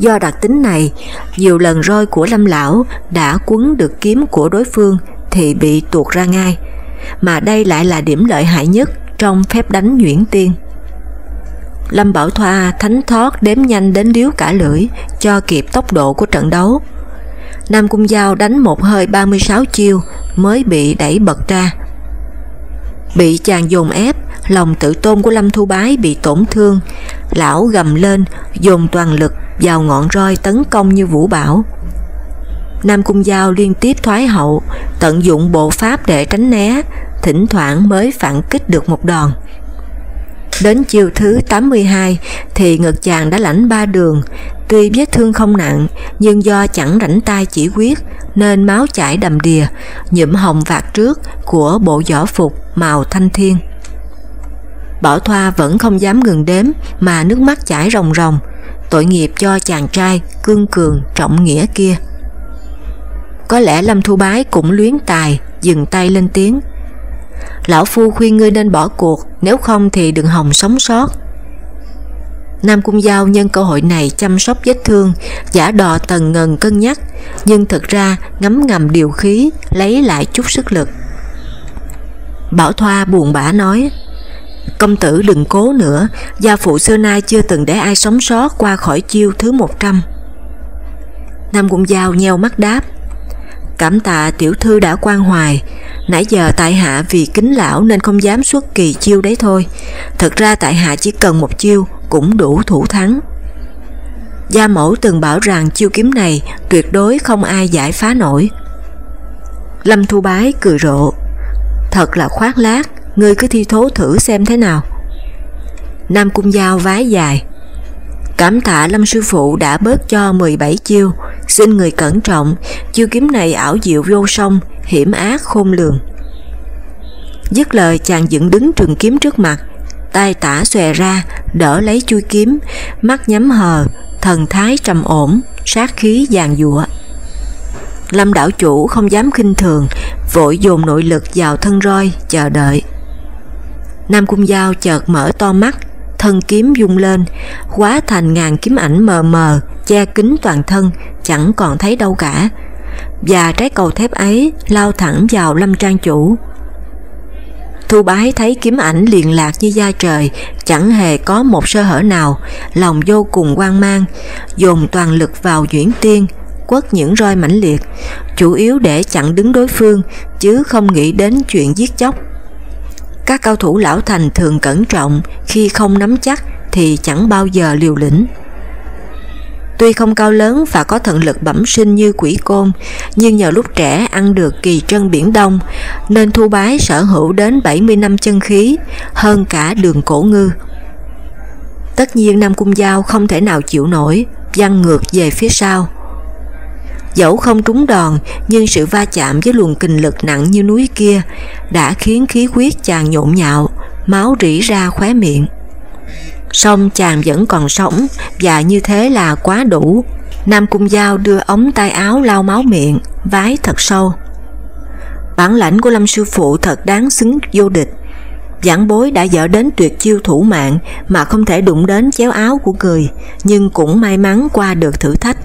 Do đặc tính này, nhiều lần roi của Lâm Lão đã quấn được kiếm của đối phương thì bị tuột ra ngay, mà đây lại là điểm lợi hại nhất trong phép đánh nhuyễn tiên. Lâm Bảo Thoa thánh thoát đếm nhanh đến điếu cả lưỡi cho kịp tốc độ của trận đấu. Nam Cung Giao đánh một hơi 36 chiêu mới bị đẩy bật ra. Bị chàng dồn ép, lòng tự tôn của Lâm Thu Bái bị tổn thương, lão gầm lên, dồn toàn lực vào ngọn roi tấn công như vũ bảo. Nam Cung Giao liên tiếp thoái hậu, tận dụng bộ pháp để tránh né, thỉnh thoảng mới phản kích được một đòn. Đến chiều thứ 82 thì ngực chàng đã lãnh ba đường, tuy vết thương không nặng nhưng do chẳng rảnh tay chỉ quyết nên máu chảy đầm đìa, nhuộm hồng vạt trước của bộ võ phục màu thanh thiên. Bảo Thoa vẫn không dám ngừng đếm mà nước mắt chảy ròng ròng, tội nghiệp cho chàng trai cương cường trọng nghĩa kia. Có lẽ Lâm Thu Bái cũng luyến tài, dừng tay lên tiếng. Lão Phu khuyên ngươi nên bỏ cuộc, nếu không thì đừng hòng sống sót. Nam Cung Giao nhân cơ hội này chăm sóc vết thương, giả đò tần ngần cân nhắc, nhưng thật ra ngấm ngầm điều khí, lấy lại chút sức lực. Bảo Thoa buồn bã nói, Công tử đừng cố nữa, gia phụ xưa nay chưa từng để ai sống sót qua khỏi chiêu thứ 100. Nam Cung Giao nheo mắt đáp, Cảm tạ tiểu thư đã quan hoài, nãy giờ tại hạ vì kính lão nên không dám xuất kỳ chiêu đấy thôi. Thật ra tại hạ chỉ cần một chiêu cũng đủ thủ thắng. Gia mẫu từng bảo rằng chiêu kiếm này tuyệt đối không ai giải phá nổi. Lâm Thu Bái cười rộ, thật là khoác lác, ngươi cứ thi thố thử xem thế nào. Nam Cung Giao vái dài, cảm tạ Lâm Sư Phụ đã bớt cho 17 chiêu, xin người cẩn trọng, chiêu kiếm này ảo diệu vô song, hiểm ác khôn lường. Dứt lời chàng dựng đứng trường kiếm trước mặt, tay tả xòe ra, đỡ lấy chui kiếm, mắt nhắm hờ, thần thái trầm ổn, sát khí giàn dụa. Lâm đảo chủ không dám khinh thường, vội dồn nội lực vào thân roi, chờ đợi. Nam Cung Giao chợt mở to mắt, thân kiếm dung lên, hóa thành ngàn kiếm ảnh mờ mờ, che kín toàn thân, chẳng còn thấy đâu cả. Và trái cầu thép ấy lao thẳng vào lâm trang chủ. Thu bái thấy kiếm ảnh liền lạc như da trời, chẳng hề có một sơ hở nào, lòng vô cùng quan mang, dồn toàn lực vào duyển tiên, quất những roi mãnh liệt, chủ yếu để chặn đứng đối phương, chứ không nghĩ đến chuyện giết chóc. Các cao thủ lão thành thường cẩn trọng khi không nắm chắc thì chẳng bao giờ liều lĩnh. Tuy không cao lớn và có thần lực bẩm sinh như quỷ côn, nhưng nhờ lúc trẻ ăn được kỳ trân biển đông, nên Thu Bái sở hữu đến 70 năm chân khí, hơn cả đường cổ ngư. Tất nhiên Nam Cung Giao không thể nào chịu nổi, văng ngược về phía sau. Dẫu không trúng đòn, nhưng sự va chạm với luồng kình lực nặng như núi kia đã khiến khí huyết chàng nhộn nhạo, máu rỉ ra khóe miệng. Song chàng vẫn còn sống và như thế là quá đủ. Nam Cung Giao đưa ống tay áo lau máu miệng, vái thật sâu. Bản lãnh của Lâm Sư Phụ thật đáng xứng vô địch. Giảng bối đã dở đến tuyệt chiêu thủ mạng mà không thể đụng đến chéo áo của người, nhưng cũng may mắn qua được thử thách.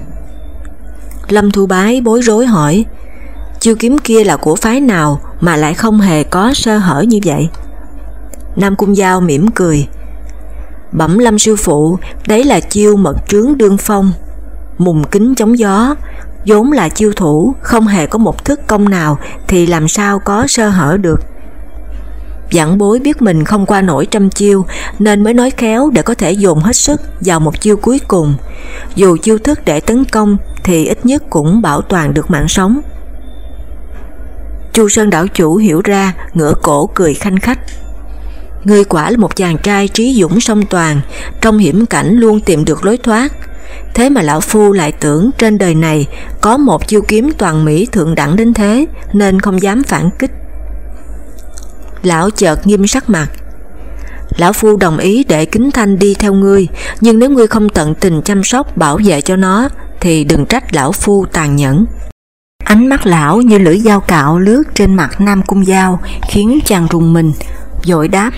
Lâm Thu Bái bối rối hỏi, chiêu kiếm kia là của phái nào mà lại không hề có sơ hở như vậy? Nam Cung Giao mỉm cười, Bẩm lâm sư phụ, đấy là chiêu mật trướng đương phong, mùng kính chống gió, vốn là chiêu thủ, không hề có một thức công nào thì làm sao có sơ hở được. Giảng bối biết mình không qua nổi trăm chiêu nên mới nói khéo để có thể dồn hết sức vào một chiêu cuối cùng. Dù chiêu thức để tấn công thì ít nhất cũng bảo toàn được mạng sống. Chu Sơn đảo chủ hiểu ra, ngửa cổ cười khanh khách. Ngươi quả là một chàng trai trí dũng song toàn, trong hiểm cảnh luôn tìm được lối thoát. Thế mà lão phu lại tưởng trên đời này có một chiêu kiếm toàn mỹ thượng đẳng đến thế nên không dám phản kích. Lão chợt nghiêm sắc mặt. Lão phu đồng ý để kính thanh đi theo ngươi, nhưng nếu ngươi không tận tình chăm sóc bảo vệ cho nó thì đừng trách lão phu tàn nhẫn. Ánh mắt lão như lưỡi dao cạo lướt trên mặt Nam Cung Dao khiến chàng rùng mình, dội đáp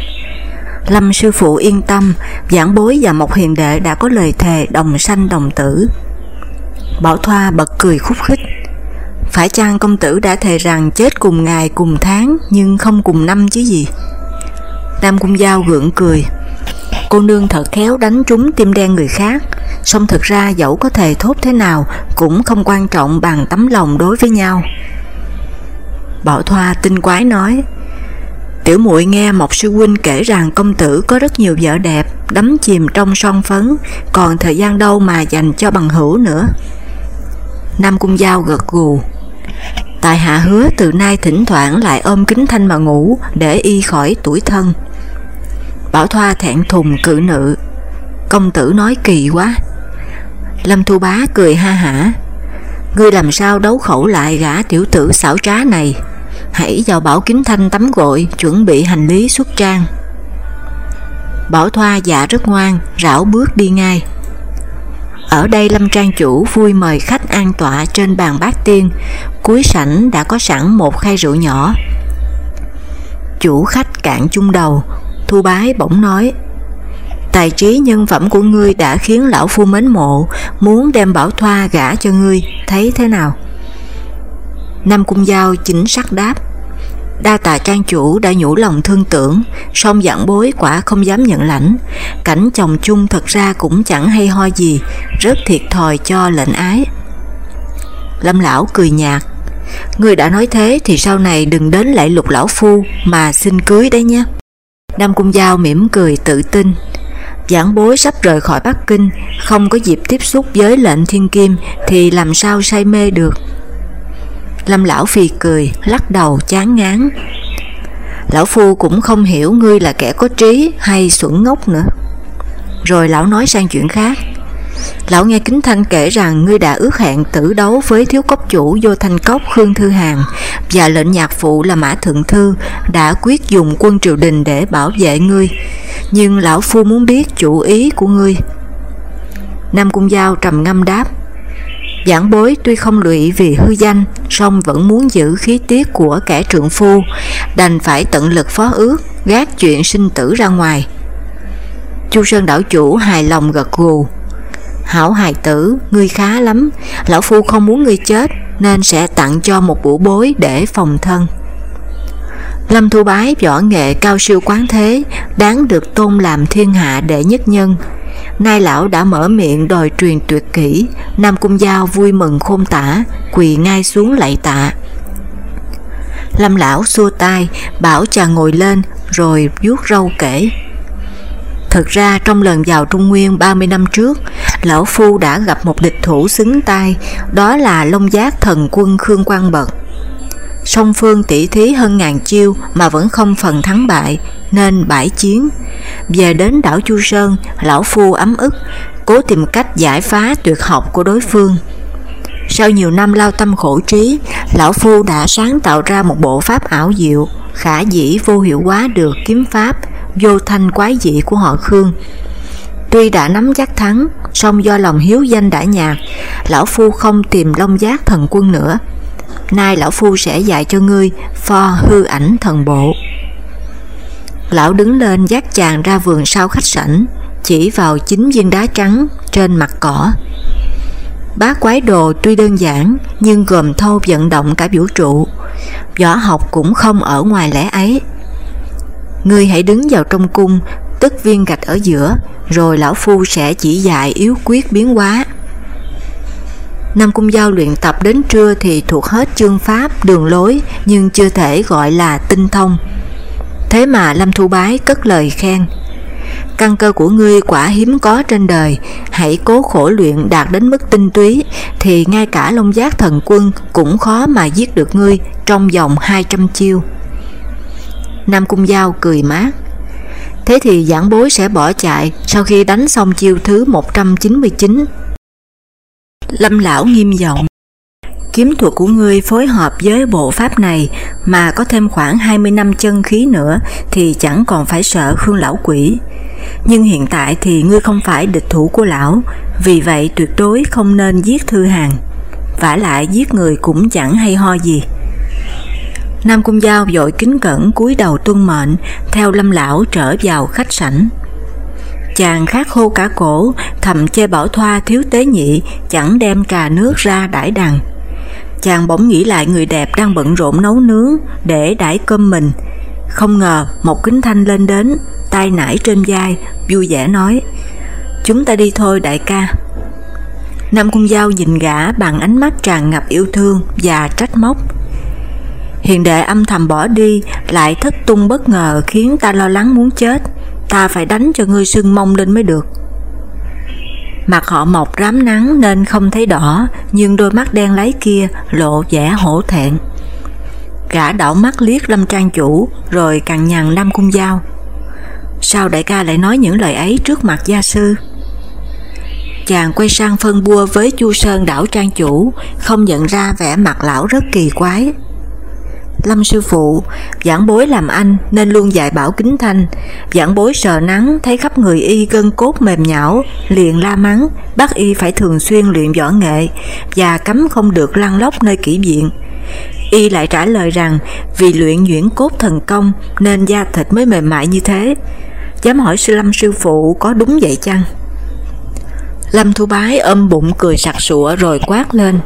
Lâm sư phụ yên tâm, giảng bối và một hiền đệ đã có lời thề đồng sanh đồng tử. Bảo Thoa bật cười khúc khích. Phải chăng công tử đã thề rằng chết cùng ngày cùng tháng nhưng không cùng năm chứ gì? Nam Cung Giao gượng cười. Cô nương thật khéo đánh trúng tim đen người khác, song thực ra dẫu có thề thốt thế nào cũng không quan trọng bằng tấm lòng đối với nhau. Bảo Thoa tinh quái nói, Tiểu muội nghe một sư huynh kể rằng công tử có rất nhiều vợ đẹp, đắm chìm trong son phấn, còn thời gian đâu mà dành cho bằng hữu nữa. Nam Cung Giao gật gù. Tại hạ hứa từ nay thỉnh thoảng lại ôm kính thanh mà ngủ để y khỏi tuổi thân. Bảo Thoa thẹn thùng cự nữ. Công tử nói kỳ quá. Lâm Thu Bá cười ha hả. Ngươi làm sao đấu khẩu lại gã tiểu tử xảo trá này hãy vào Bảo Kính Thanh tắm gội, chuẩn bị hành lý xuất trang. Bảo Thoa dạ rất ngoan, rảo bước đi ngay. Ở đây Lâm Trang chủ vui mời khách an tọa trên bàn bát tiên, cuối sảnh đã có sẵn một khay rượu nhỏ. Chủ khách cạn chung đầu, Thu Bái bỗng nói, Tài trí nhân phẩm của ngươi đã khiến lão phu mến mộ, muốn đem Bảo Thoa gả cho ngươi, thấy thế nào? Nam Cung Giao chính sắc đáp, Đa tạ trang chủ đã nhủ lòng thương tưởng, song giảng bối quả không dám nhận lãnh. Cảnh chồng chung thật ra cũng chẳng hay ho gì, rất thiệt thòi cho lệnh ái. Lâm lão cười nhạt, Người đã nói thế thì sau này đừng đến lại lục lão phu mà xin cưới đấy nhé. Nam Cung Giao mỉm cười tự tin. Giảng bối sắp rời khỏi Bắc Kinh, không có dịp tiếp xúc với lệnh thiên kim thì làm sao say mê được. Lâm lão phì cười, lắc đầu chán ngán. Lão phu cũng không hiểu ngươi là kẻ có trí hay xuẩn ngốc nữa. Rồi lão nói sang chuyện khác. Lão nghe Kính Thanh kể rằng ngươi đã ước hẹn tử đấu với thiếu cốc chủ vô thanh cốc Khương Thư Hàng và lệnh nhạc phụ là Mã Thượng Thư đã quyết dùng quân triều đình để bảo vệ ngươi. Nhưng lão phu muốn biết chủ ý của ngươi. Nam Cung Giao trầm ngâm đáp Giảng bối tuy không lụy vì hư danh, song vẫn muốn giữ khí tiết của kẻ trượng phu, đành phải tận lực phó ước, gác chuyện sinh tử ra ngoài. Chu Sơn đảo chủ hài lòng gật gù. Hảo hài tử, ngươi khá lắm, lão phu không muốn ngươi chết, nên sẽ tặng cho một bủ bối để phòng thân. Lâm Thu Bái võ nghệ cao siêu quán thế, đáng được tôn làm thiên hạ đệ nhất nhân, Nay lão đã mở miệng đòi truyền tuyệt kỹ, Nam Cung Giao vui mừng khôn tả, quỳ ngay xuống lạy tạ. Lâm lão xua tay, bảo chàng ngồi lên, rồi vuốt râu kể. Thực ra trong lần vào Trung Nguyên 30 năm trước, Lão Phu đã gặp một địch thủ xứng tai, đó là Long Giác thần quân Khương Quang Bật. Song phương tỷ thí hơn ngàn chiêu mà vẫn không phần thắng bại, nên bãi chiến. Về đến đảo Chu Sơn, Lão Phu ấm ức, cố tìm cách giải phá tuyệt học của đối phương. Sau nhiều năm lao tâm khổ trí, Lão Phu đã sáng tạo ra một bộ pháp ảo diệu, khả dĩ vô hiệu hóa được kiếm pháp, vô thanh quái dị của họ Khương. Tuy đã nắm chắc thắng, song do lòng hiếu danh đã nhạt, Lão Phu không tìm Long Giác thần quân nữa. Nay Lão Phu sẽ dạy cho ngươi pho hư ảnh thần bộ. Lão đứng lên dắt chàng ra vườn sau khách sảnh, chỉ vào chính viên đá trắng trên mặt cỏ. Bá quái đồ tuy đơn giản nhưng gồm thâu vận động cả vũ trụ. Võ học cũng không ở ngoài lẽ ấy. Ngươi hãy đứng vào trong cung, tức viên gạch ở giữa, rồi lão phu sẽ chỉ dạy yếu quyết biến hóa. Nam cung giao luyện tập đến trưa thì thuộc hết chương pháp, đường lối nhưng chưa thể gọi là tinh thông. Thế mà Lâm Thu Bái cất lời khen. Căn cơ của ngươi quả hiếm có trên đời, hãy cố khổ luyện đạt đến mức tinh túy, thì ngay cả Long Giác Thần Quân cũng khó mà giết được ngươi trong vòng 200 chiêu. Nam Cung Giao cười mát. Thế thì giảng bối sẽ bỏ chạy sau khi đánh xong chiêu thứ 199. Lâm Lão nghiêm giọng Kiếm thuật của ngươi phối hợp với bộ pháp này mà có thêm khoảng 20 năm chân khí nữa thì chẳng còn phải sợ Khương Lão Quỷ. Nhưng hiện tại thì ngươi không phải địch thủ của lão, vì vậy tuyệt đối không nên giết Thư Hàng. vả lại giết người cũng chẳng hay ho gì. Nam Cung Giao vội kính cẩn cúi đầu tuân mệnh, theo lâm lão trở vào khách sảnh. Chàng khát khô cả cổ, thầm chê bảo thoa thiếu tế nhị, chẳng đem trà nước ra đãi đằng. Chàng bỗng nghĩ lại người đẹp đang bận rộn nấu nướng để đãi cơm mình. Không ngờ một kính thanh lên đến, tay nải trên vai, vui vẻ nói Chúng ta đi thôi đại ca. Nam Cung Giao nhìn gã bằng ánh mắt tràn ngập yêu thương và trách móc. Hiền đệ âm thầm bỏ đi, lại thất tung bất ngờ khiến ta lo lắng muốn chết. Ta phải đánh cho ngươi sưng mông lên mới được. Mặt họ mọc rám nắng nên không thấy đỏ, nhưng đôi mắt đen lấy kia lộ vẻ hổ thẹn. Gã đảo mắt liếc Lâm Trang Chủ, rồi cằn nhằn Nam Cung Giao. Sao đại ca lại nói những lời ấy trước mặt gia sư? Chàng quay sang phân bua với Chu Sơn đảo Trang Chủ, không nhận ra vẻ mặt lão rất kỳ quái. Lâm sư phụ, giảng bối làm anh nên luôn dạy bảo kính thanh, giảng bối sờ nắng thấy khắp người y gân cốt mềm nhão, liền la mắng, bắt y phải thường xuyên luyện võ nghệ và cấm không được lăn lóc nơi kỹ viện. Y lại trả lời rằng vì luyện nhuyễn cốt thần công nên da thịt mới mềm mại như thế. Dám hỏi sư Lâm sư phụ có đúng vậy chăng? Lâm Thu Bái ôm bụng cười sặc sụa rồi quát lên.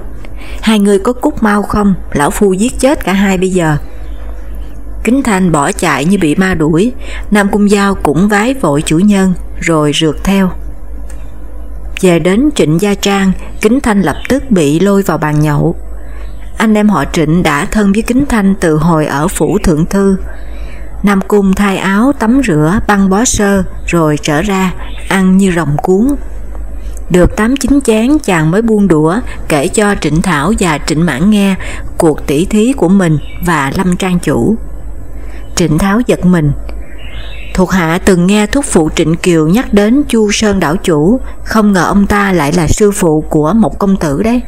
Hai người có cút mau không? Lão Phu giết chết cả hai bây giờ. Kính Thanh bỏ chạy như bị ma đuổi, Nam Cung Giao cũng vái vội chủ nhân, rồi rượt theo. Về đến Trịnh Gia Trang, Kính Thanh lập tức bị lôi vào bàn nhậu. Anh em họ Trịnh đã thân với Kính Thanh từ hồi ở phủ Thượng Thư. Nam Cung thay áo, tắm rửa, băng bó sơ, rồi trở ra, ăn như rồng cuốn. Được tám chín chén chàng mới buông đũa kể cho Trịnh Thảo và Trịnh Mãn nghe cuộc tỷ thí của mình và Lâm Trang Chủ. Trịnh Thảo giật mình. Thuộc hạ từng nghe thúc phụ Trịnh Kiều nhắc đến Chu Sơn đảo chủ, không ngờ ông ta lại là sư phụ của một công tử đấy.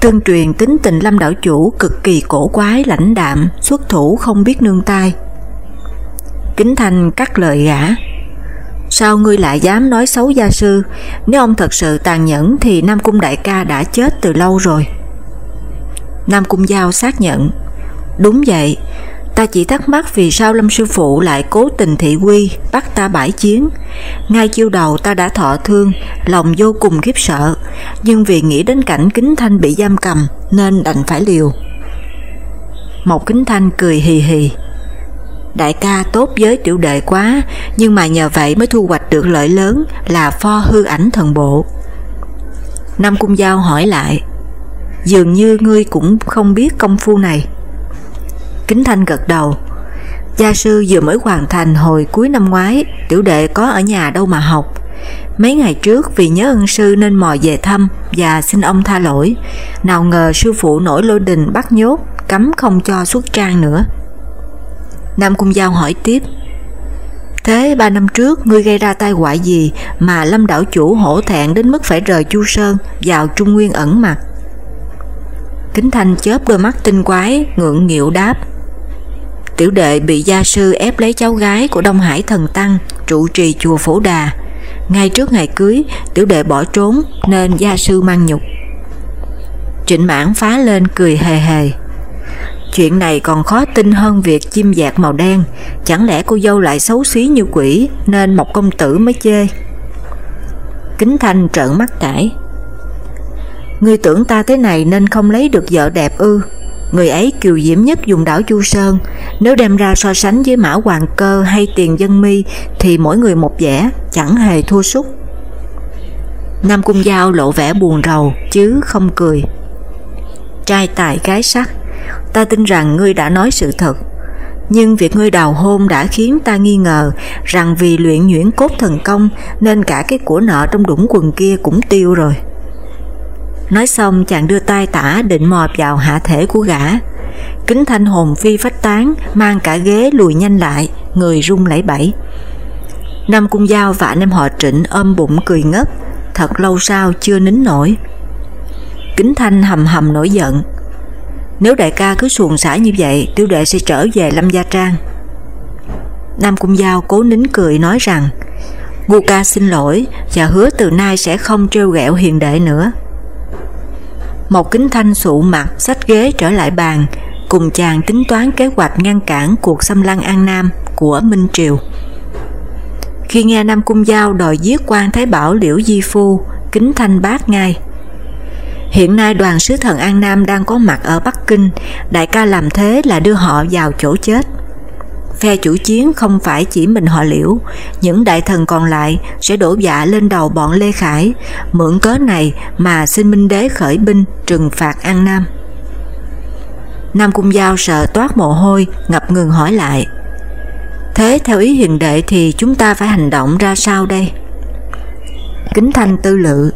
Tương truyền tính tình Lâm đảo chủ cực kỳ cổ quái lãnh đạm, xuất thủ không biết nương tay. Kính Thanh cắt lời gã. Sao ngươi lại dám nói xấu gia sư? Nếu ông thật sự tàn nhẫn thì Nam Cung Đại ca đã chết từ lâu rồi. Nam Cung Giao xác nhận. Đúng vậy, ta chỉ thắc mắc vì sao Lâm Sư Phụ lại cố tình thị quy, bắt ta bãi chiến. Ngay chiêu đầu ta đã thọ thương, lòng vô cùng khiếp sợ, nhưng vì nghĩ đến cảnh Kính Thanh bị giam cầm nên đành phải liều. Một Kính Thanh cười hì hì. Đại ca tốt với tiểu đệ quá, nhưng mà nhờ vậy mới thu hoạch được lợi lớn là pho hư ảnh thần bộ. Nam Cung Giao hỏi lại, dường như ngươi cũng không biết công phu này. Kính Thanh gật đầu, Gia sư vừa mới hoàn thành hồi cuối năm ngoái, tiểu đệ có ở nhà đâu mà học. Mấy ngày trước vì nhớ ân sư nên mò về thăm và xin ông tha lỗi. Nào ngờ sư phụ nổi lôi đình bắt nhốt, cấm không cho xuất trang nữa. Nam Cung Giao hỏi tiếp, Thế ba năm trước ngươi gây ra tai họa gì mà lâm đảo chủ hổ thẹn đến mức phải rời Chu Sơn vào Trung Nguyên ẩn mặt? Kính Thanh chớp đôi mắt tinh quái, ngượng nghịu đáp. Tiểu đệ bị gia sư ép lấy cháu gái của Đông Hải Thần Tăng, trụ trì chùa Phổ Đà. Ngay trước ngày cưới, tiểu đệ bỏ trốn nên gia sư mang nhục. Trịnh mãn phá lên cười hề hề. Chuyện này còn khó tin hơn việc chim dạc màu đen, chẳng lẽ cô dâu lại xấu xí như quỷ nên một công tử mới chê. Kính Thanh trợn mắt cãi. Ngươi tưởng ta thế này nên không lấy được vợ đẹp ư, người ấy kiều diễm nhất dùng đảo Chu Sơn, nếu đem ra so sánh với Mã Hoàng Cơ hay Tiền Dân Mi thì mỗi người một vẻ, chẳng hề thua sút. Nam Cung Giao lộ vẻ buồn rầu chứ không cười. Trai tài gái sắc, ta tin rằng ngươi đã nói sự thật, nhưng việc ngươi đào hôn đã khiến ta nghi ngờ rằng vì luyện nhuyễn cốt thần công nên cả cái của nợ trong đũng quần kia cũng tiêu rồi. Nói xong chàng đưa tay tả định mò vào hạ thể của gã. Kính thanh hồn phi phách tán, mang cả ghế lùi nhanh lại, người rung lẫy bẫy. năm Cung dao và anh em họ trịnh ôm bụng cười ngất, thật lâu sau chưa nín nổi. Kính thanh hầm hầm nổi giận. Nếu đại ca cứ xuồng xả như vậy, tiểu đệ sẽ trở về Lâm Gia Trang. Nam Cung Giao cố nín cười nói rằng Ngu ca xin lỗi và hứa từ nay sẽ không trêu ghẹo hiền đệ nữa. Một kính thanh sụ mặt sách ghế trở lại bàn cùng chàng tính toán kế hoạch ngăn cản cuộc xâm lăng An Nam của Minh Triều. Khi nghe Nam Cung Giao đòi giết quan Thái Bảo Liễu Di Phu, kính thanh bác ngay. Hiện nay đoàn sứ thần An Nam đang có mặt ở Bắc Kinh, đại ca làm thế là đưa họ vào chỗ chết. Phe chủ chiến không phải chỉ mình họ liễu, những đại thần còn lại sẽ đổ dạ lên đầu bọn Lê Khải, mượn cớ này mà xin Minh Đế khởi binh trừng phạt An Nam. Nam Cung Giao sợ toát mồ hôi, ngập ngừng hỏi lại. Thế theo ý hiền đệ thì chúng ta phải hành động ra sao đây? Kính Thanh tư lự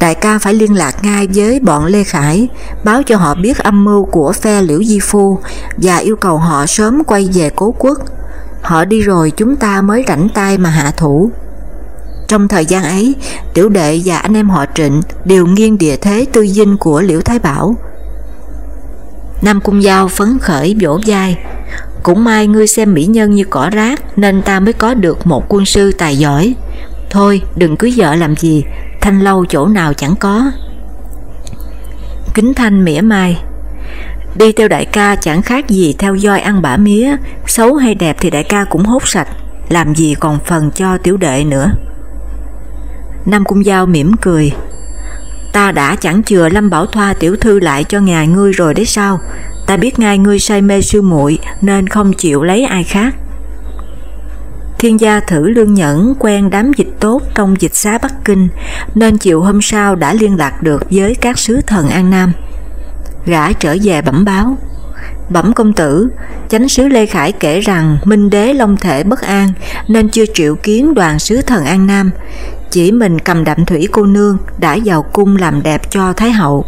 đại ca phải liên lạc ngay với bọn Lê Khải, báo cho họ biết âm mưu của phe Liễu Di Phu và yêu cầu họ sớm quay về cố quốc. Họ đi rồi chúng ta mới rảnh tay mà hạ thủ. Trong thời gian ấy, tiểu đệ và anh em họ trịnh đều nghiêng địa thế tư dinh của Liễu Thái Bảo. Nam Cung Giao phấn khởi vỗ vai, cũng may ngươi xem mỹ nhân như cỏ rác nên ta mới có được một quân sư tài giỏi. Thôi đừng cưới vợ làm gì, thanh lâu chỗ nào chẳng có. Kính thanh mỉa mai Đi theo đại ca chẳng khác gì theo dõi ăn bả mía, xấu hay đẹp thì đại ca cũng hốt sạch, làm gì còn phần cho tiểu đệ nữa. Nam Cung Giao mỉm cười, ta đã chẳng chừa Lâm Bảo Thoa tiểu thư lại cho ngài ngươi rồi đấy sao, ta biết ngài ngươi say mê sư muội nên không chịu lấy ai khác. Thiên gia thử lương nhẫn quen đám dịch tốt trong dịch xá Bắc Kinh nên chiều hôm sau đã liên lạc được với các sứ thần An Nam. Gã trở về bẩm báo. Bẩm công tử, chánh sứ Lê Khải kể rằng Minh Đế Long Thể bất an nên chưa triệu kiến đoàn sứ thần An Nam, chỉ mình cầm đạm thủy cô nương đã vào cung làm đẹp cho Thái Hậu.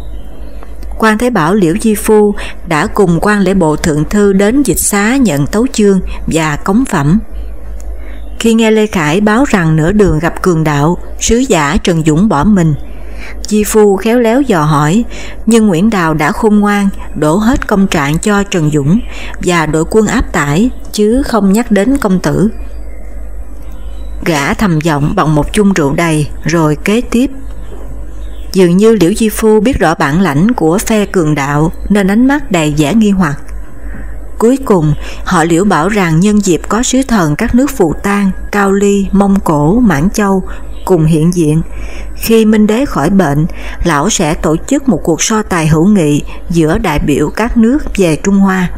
quan Thái Bảo Liễu Di Phu đã cùng quan lễ bộ thượng thư đến dịch xá nhận tấu chương và cống phẩm. Khi nghe Lê Khải báo rằng nửa đường gặp cường đạo, sứ giả Trần Dũng bỏ mình, Di Phu khéo léo dò hỏi, nhưng Nguyễn Đào đã khôn ngoan, đổ hết công trạng cho Trần Dũng và đội quân áp tải, chứ không nhắc đến công tử. Gã thầm giọng bằng một chung rượu đầy, rồi kế tiếp. Dường như Liễu Di Phu biết rõ bản lãnh của phe cường đạo nên ánh mắt đầy vẻ nghi hoặc. Cuối cùng, họ liễu bảo rằng nhân dịp có sứ thần các nước Phù Tang, Cao Ly, Mông Cổ, Mãn Châu cùng hiện diện. Khi Minh Đế khỏi bệnh, lão sẽ tổ chức một cuộc so tài hữu nghị giữa đại biểu các nước về Trung Hoa.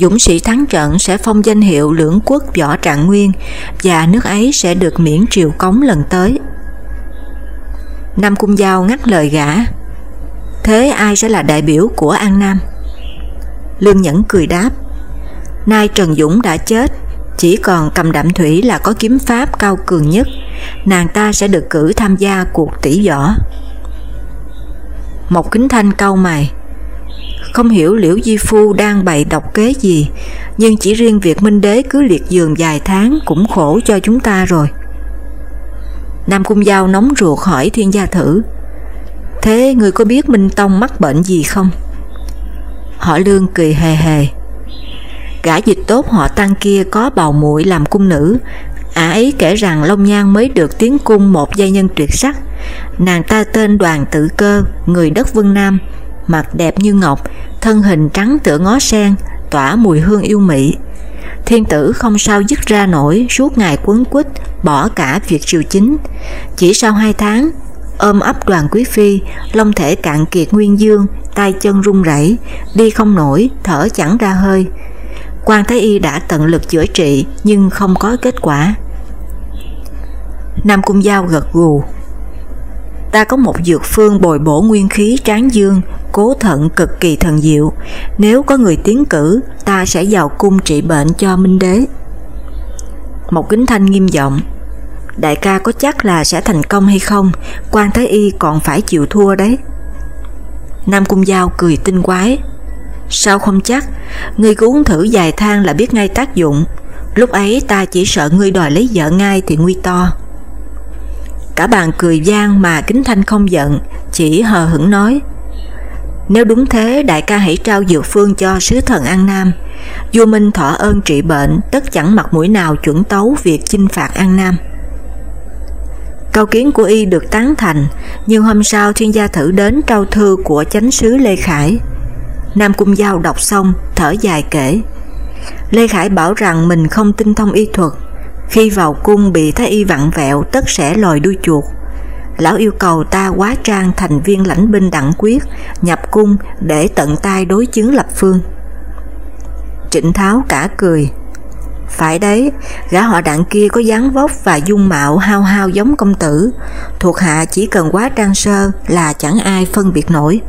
Dũng sĩ thắng trận sẽ phong danh hiệu lưỡng quốc võ trạng nguyên và nước ấy sẽ được miễn triều cống lần tới. Nam Cung Giao ngắt lời gã. Thế ai sẽ là đại biểu của An Nam? Lương Nhẫn cười đáp Nay Trần Dũng đã chết, chỉ còn cầm đạm thủy là có kiếm pháp cao cường nhất, nàng ta sẽ được cử tham gia cuộc tỷ võ. Một kính thanh cau mày, không hiểu Liễu Di Phu đang bày độc kế gì, nhưng chỉ riêng việc Minh Đế cứ liệt giường vài tháng cũng khổ cho chúng ta rồi. Nam Cung Giao nóng ruột hỏi thiên gia thử, Thế người có biết Minh Tông mắc bệnh gì không? Họ lương cười hề hề. Gã dịch tốt họ tăng kia có bào muội làm cung nữ, ả ấy kể rằng Long Nhan mới được tiến cung một gia nhân tuyệt sắc. Nàng ta tên đoàn tử cơ, người đất Vân Nam, mặt đẹp như ngọc, thân hình trắng tựa ngó sen, tỏa mùi hương yêu mỹ Thiên tử không sao dứt ra nổi suốt ngày quấn quýt, bỏ cả việc triều chính. Chỉ sau hai tháng, ôm ấp đoàn quý phi, long thể cạn kiệt nguyên dương, tay chân run rẩy, đi không nổi, thở chẳng ra hơi. Quan Thái Y đã tận lực chữa trị nhưng không có kết quả. Nam Cung Giao gật gù. Ta có một dược phương bồi bổ nguyên khí tráng dương, cố thận cực kỳ thần diệu. Nếu có người tiến cử, ta sẽ vào cung trị bệnh cho Minh Đế. Một kính thanh nghiêm giọng Đại ca có chắc là sẽ thành công hay không, quan Thái Y còn phải chịu thua đấy. Nam Cung Giao cười tinh quái. Sao không chắc, ngươi cứ uống thử vài thang là biết ngay tác dụng. Lúc ấy ta chỉ sợ ngươi đòi lấy vợ ngay thì nguy to. Cả bàn cười gian mà Kính Thanh không giận, chỉ hờ hững nói. Nếu đúng thế, đại ca hãy trao dược phương cho sứ thần An Nam. Vua Minh thọ ơn trị bệnh, tất chẳng mặt mũi nào chuẩn tấu việc chinh phạt An Nam. Câu kiến của y được tán thành, nhưng hôm sau thiên gia thử đến trao thư của chánh sứ Lê Khải. Nam Cung Giao đọc xong, thở dài kể. Lê Khải bảo rằng mình không tinh thông y thuật, khi vào cung bị thái y vặn vẹo tất sẽ lòi đuôi chuột. Lão yêu cầu ta quá trang thành viên lãnh binh đặng quyết, nhập cung để tận tay đối chứng lập phương. Trịnh Tháo cả cười, phải đấy, gã họ đặng kia có dáng vóc và dung mạo hao hao giống công tử, thuộc hạ chỉ cần quá trang sơ là chẳng ai phân biệt nổi.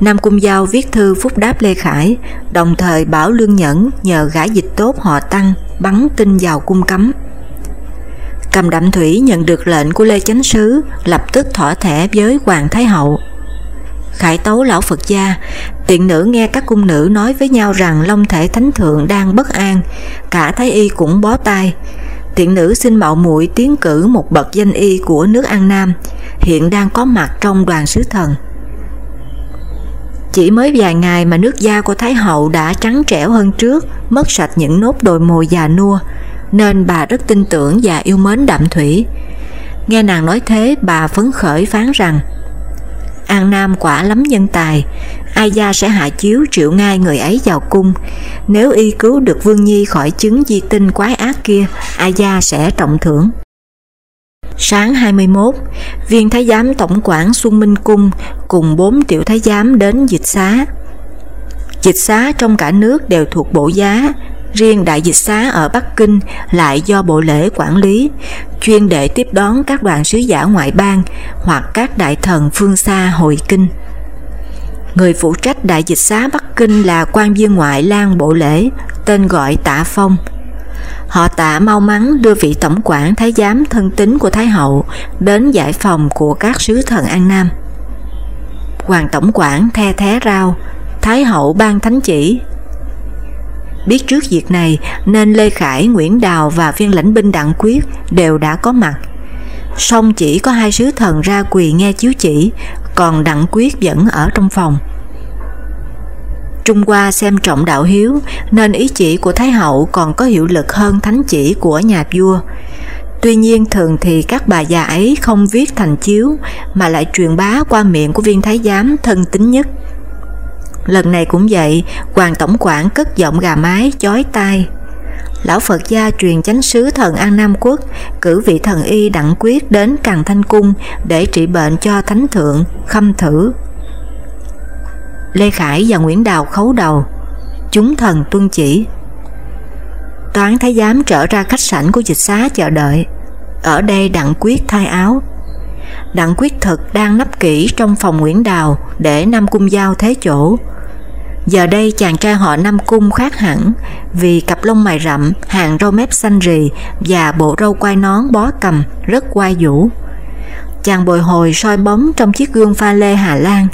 Nam Cung Giao viết thư phúc đáp Lê Khải, đồng thời bảo Lương Nhẫn nhờ gã dịch tốt họ Tăng bắn tin vào cung cấm. Cầm đạm thủy nhận được lệnh của Lê Chánh Sứ, lập tức thỏa thẻ với Hoàng Thái Hậu. Khải tấu lão Phật gia, tiện nữ nghe các cung nữ nói với nhau rằng Long thể thánh thượng đang bất an, cả Thái y cũng bó tay. Tiện nữ xin mạo muội tiến cử một bậc danh y của nước An Nam, hiện đang có mặt trong đoàn sứ thần. Chỉ mới vài ngày mà nước da của Thái Hậu đã trắng trẻo hơn trước, mất sạch những nốt đồi mồi già nua, nên bà rất tin tưởng và yêu mến đạm thủy. Nghe nàng nói thế, bà phấn khởi phán rằng An Nam quả lắm nhân tài, Ai gia sẽ hạ chiếu triệu ngay người ấy vào cung. Nếu y cứu được Vương Nhi khỏi chứng di tinh quái ác kia, Ai gia sẽ trọng thưởng. Sáng 21, viên thái giám tổng quản Xuân Minh Cung cùng bốn tiểu thái giám đến dịch xá. Dịch xá trong cả nước đều thuộc bộ giá, riêng đại dịch xá ở Bắc Kinh lại do bộ lễ quản lý, chuyên để tiếp đón các đoàn sứ giả ngoại bang hoặc các đại thần phương xa hội kinh. Người phụ trách đại dịch xá Bắc Kinh là quan viên ngoại lang bộ lễ, tên gọi Tạ Phong. Họ tạ mau mắn đưa vị tổng quản thái giám thân tín của Thái Hậu đến giải phòng của các sứ thần An Nam. Hoàng tổng quản the thế rao, Thái Hậu ban thánh chỉ. Biết trước việc này nên Lê Khải, Nguyễn Đào và viên lãnh binh Đặng Quyết đều đã có mặt. Song chỉ có hai sứ thần ra quỳ nghe chiếu chỉ, còn Đặng Quyết vẫn ở trong phòng. Trung Hoa xem trọng đạo hiếu nên ý chỉ của Thái Hậu còn có hiệu lực hơn thánh chỉ của nhà vua. Tuy nhiên thường thì các bà già ấy không viết thành chiếu mà lại truyền bá qua miệng của viên thái giám thân tín nhất. Lần này cũng vậy, Hoàng Tổng quản cất giọng gà mái chói tai. Lão Phật gia truyền chánh sứ thần An Nam Quốc cử vị thần y đặng quyết đến Càng Thanh Cung để trị bệnh cho thánh thượng, khâm thử. Lê Khải và Nguyễn Đào khấu đầu, chúng thần tuân chỉ. Toán thái giám trở ra khách sảnh của dịch xá chờ đợi, ở đây đặng quyết thay áo. Đặng quyết thực đang nấp kỹ trong phòng Nguyễn Đào để Nam Cung Giao thế chỗ. Giờ đây chàng trai họ Nam Cung khác hẳn vì cặp lông mày rậm, hàng râu mép xanh rì và bộ râu quai nón bó cầm rất quai vũ. Chàng bồi hồi soi bóng trong chiếc gương pha lê Hà Lan,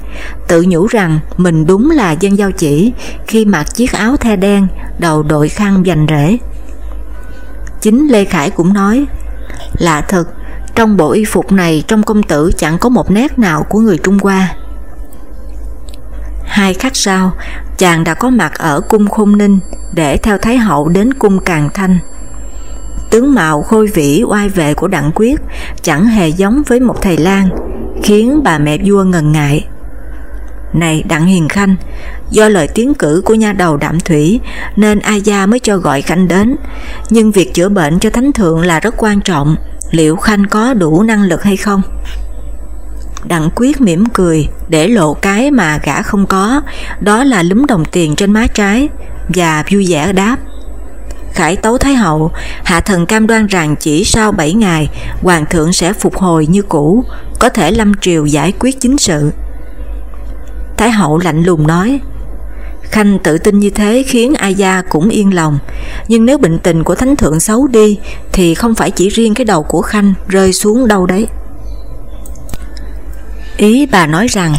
tự nhủ rằng mình đúng là dân giao chỉ khi mặc chiếc áo the đen, đầu đội khăn dành rễ. Chính Lê Khải cũng nói, lạ thật, trong bộ y phục này trong công tử chẳng có một nét nào của người Trung Hoa. Hai khắc sau, chàng đã có mặt ở cung Khôn Ninh để theo Thái Hậu đến cung Càng Thanh. Tướng mạo khôi vĩ oai vệ của Đặng Quyết chẳng hề giống với một thầy lang, khiến bà mẹ vua ngần ngại. Này Đặng Hiền Khanh, do lời tiến cử của nha đầu Đạm Thủy nên A Gia mới cho gọi Khanh đến, nhưng việc chữa bệnh cho Thánh Thượng là rất quan trọng, liệu Khanh có đủ năng lực hay không? Đặng Quyết mỉm cười để lộ cái mà gã không có, đó là lúm đồng tiền trên má trái, và vui vẻ đáp. Khải tấu Thái Hậu, Hạ Thần cam đoan rằng chỉ sau 7 ngày, Hoàng thượng sẽ phục hồi như cũ, có thể lâm triều giải quyết chính sự. Thái Hậu lạnh lùng nói, Khanh tự tin như thế khiến A Gia cũng yên lòng, nhưng nếu bệnh tình của Thánh Thượng xấu đi thì không phải chỉ riêng cái đầu của Khanh rơi xuống đâu đấy. Ý bà nói rằng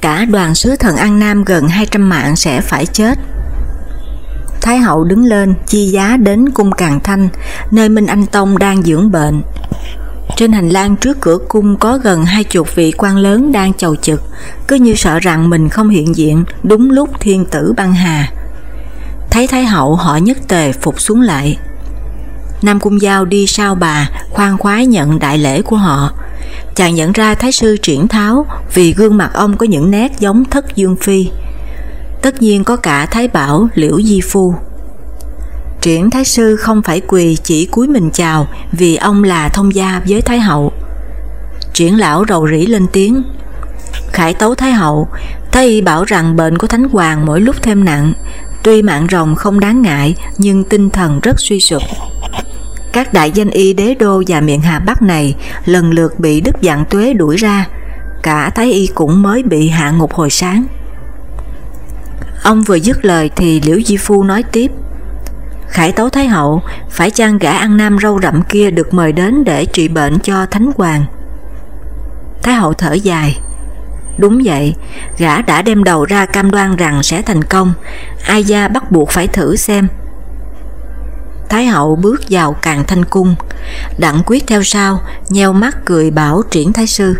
cả đoàn sứ thần An Nam gần 200 mạng sẽ phải chết. Thái hậu đứng lên chi giá đến cung Càng Thanh, nơi Minh Anh Tông đang dưỡng bệnh. Trên hành lang trước cửa cung có gần hai chục vị quan lớn đang chầu trực, cứ như sợ rằng mình không hiện diện đúng lúc thiên tử băng hà. Thấy Thái hậu họ nhất tề phục xuống lại. Nam Cung Giao đi sau bà, khoan khoái nhận đại lễ của họ. Chàng nhận ra Thái sư triển tháo vì gương mặt ông có những nét giống thất dương phi. Tất nhiên có cả Thái Bảo, Liễu Di Phu. Triển Thái Sư không phải quỳ chỉ cúi mình chào vì ông là thông gia với Thái Hậu. Triển lão rầu rĩ lên tiếng. Khải tấu Thái Hậu, Thái y bảo rằng bệnh của Thánh Hoàng mỗi lúc thêm nặng, tuy mạng rồng không đáng ngại nhưng tinh thần rất suy sụp. Các đại danh y đế đô và miệng Hà Bắc này lần lượt bị Đức Dạng Tuế đuổi ra, cả Thái y cũng mới bị hạ ngục hồi sáng. Ông vừa dứt lời thì Liễu Di Phu nói tiếp Khải Tấu Thái Hậu phải chăng gã ăn nam râu rậm kia được mời đến để trị bệnh cho Thánh Hoàng Thái Hậu thở dài Đúng vậy, gã đã đem đầu ra cam đoan rằng sẽ thành công Ai gia bắt buộc phải thử xem Thái hậu bước vào càng thanh cung Đặng quyết theo sau Nheo mắt cười bảo triển thái sư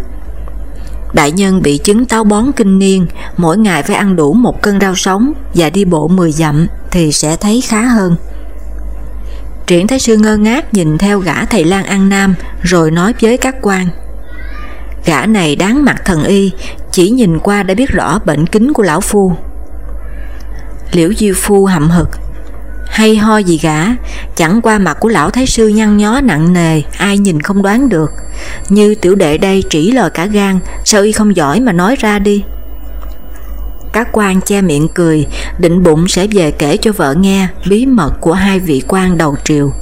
Đại nhân bị chứng táo bón kinh niên, mỗi ngày phải ăn đủ một cân rau sống và đi bộ 10 dặm thì sẽ thấy khá hơn. Triển Thái Sư ngơ ngác nhìn theo gã thầy lang An Nam rồi nói với các quan. Gã này đáng mặt thần y, chỉ nhìn qua đã biết rõ bệnh kính của lão phu. Liễu Diêu Phu hậm hực, hay ho gì gã, chẳng qua mặt của lão thái sư nhăn nhó nặng nề, ai nhìn không đoán được. Như tiểu đệ đây chỉ lời cả gan, sao y không giỏi mà nói ra đi. Các quan che miệng cười, định bụng sẽ về kể cho vợ nghe bí mật của hai vị quan đầu triều.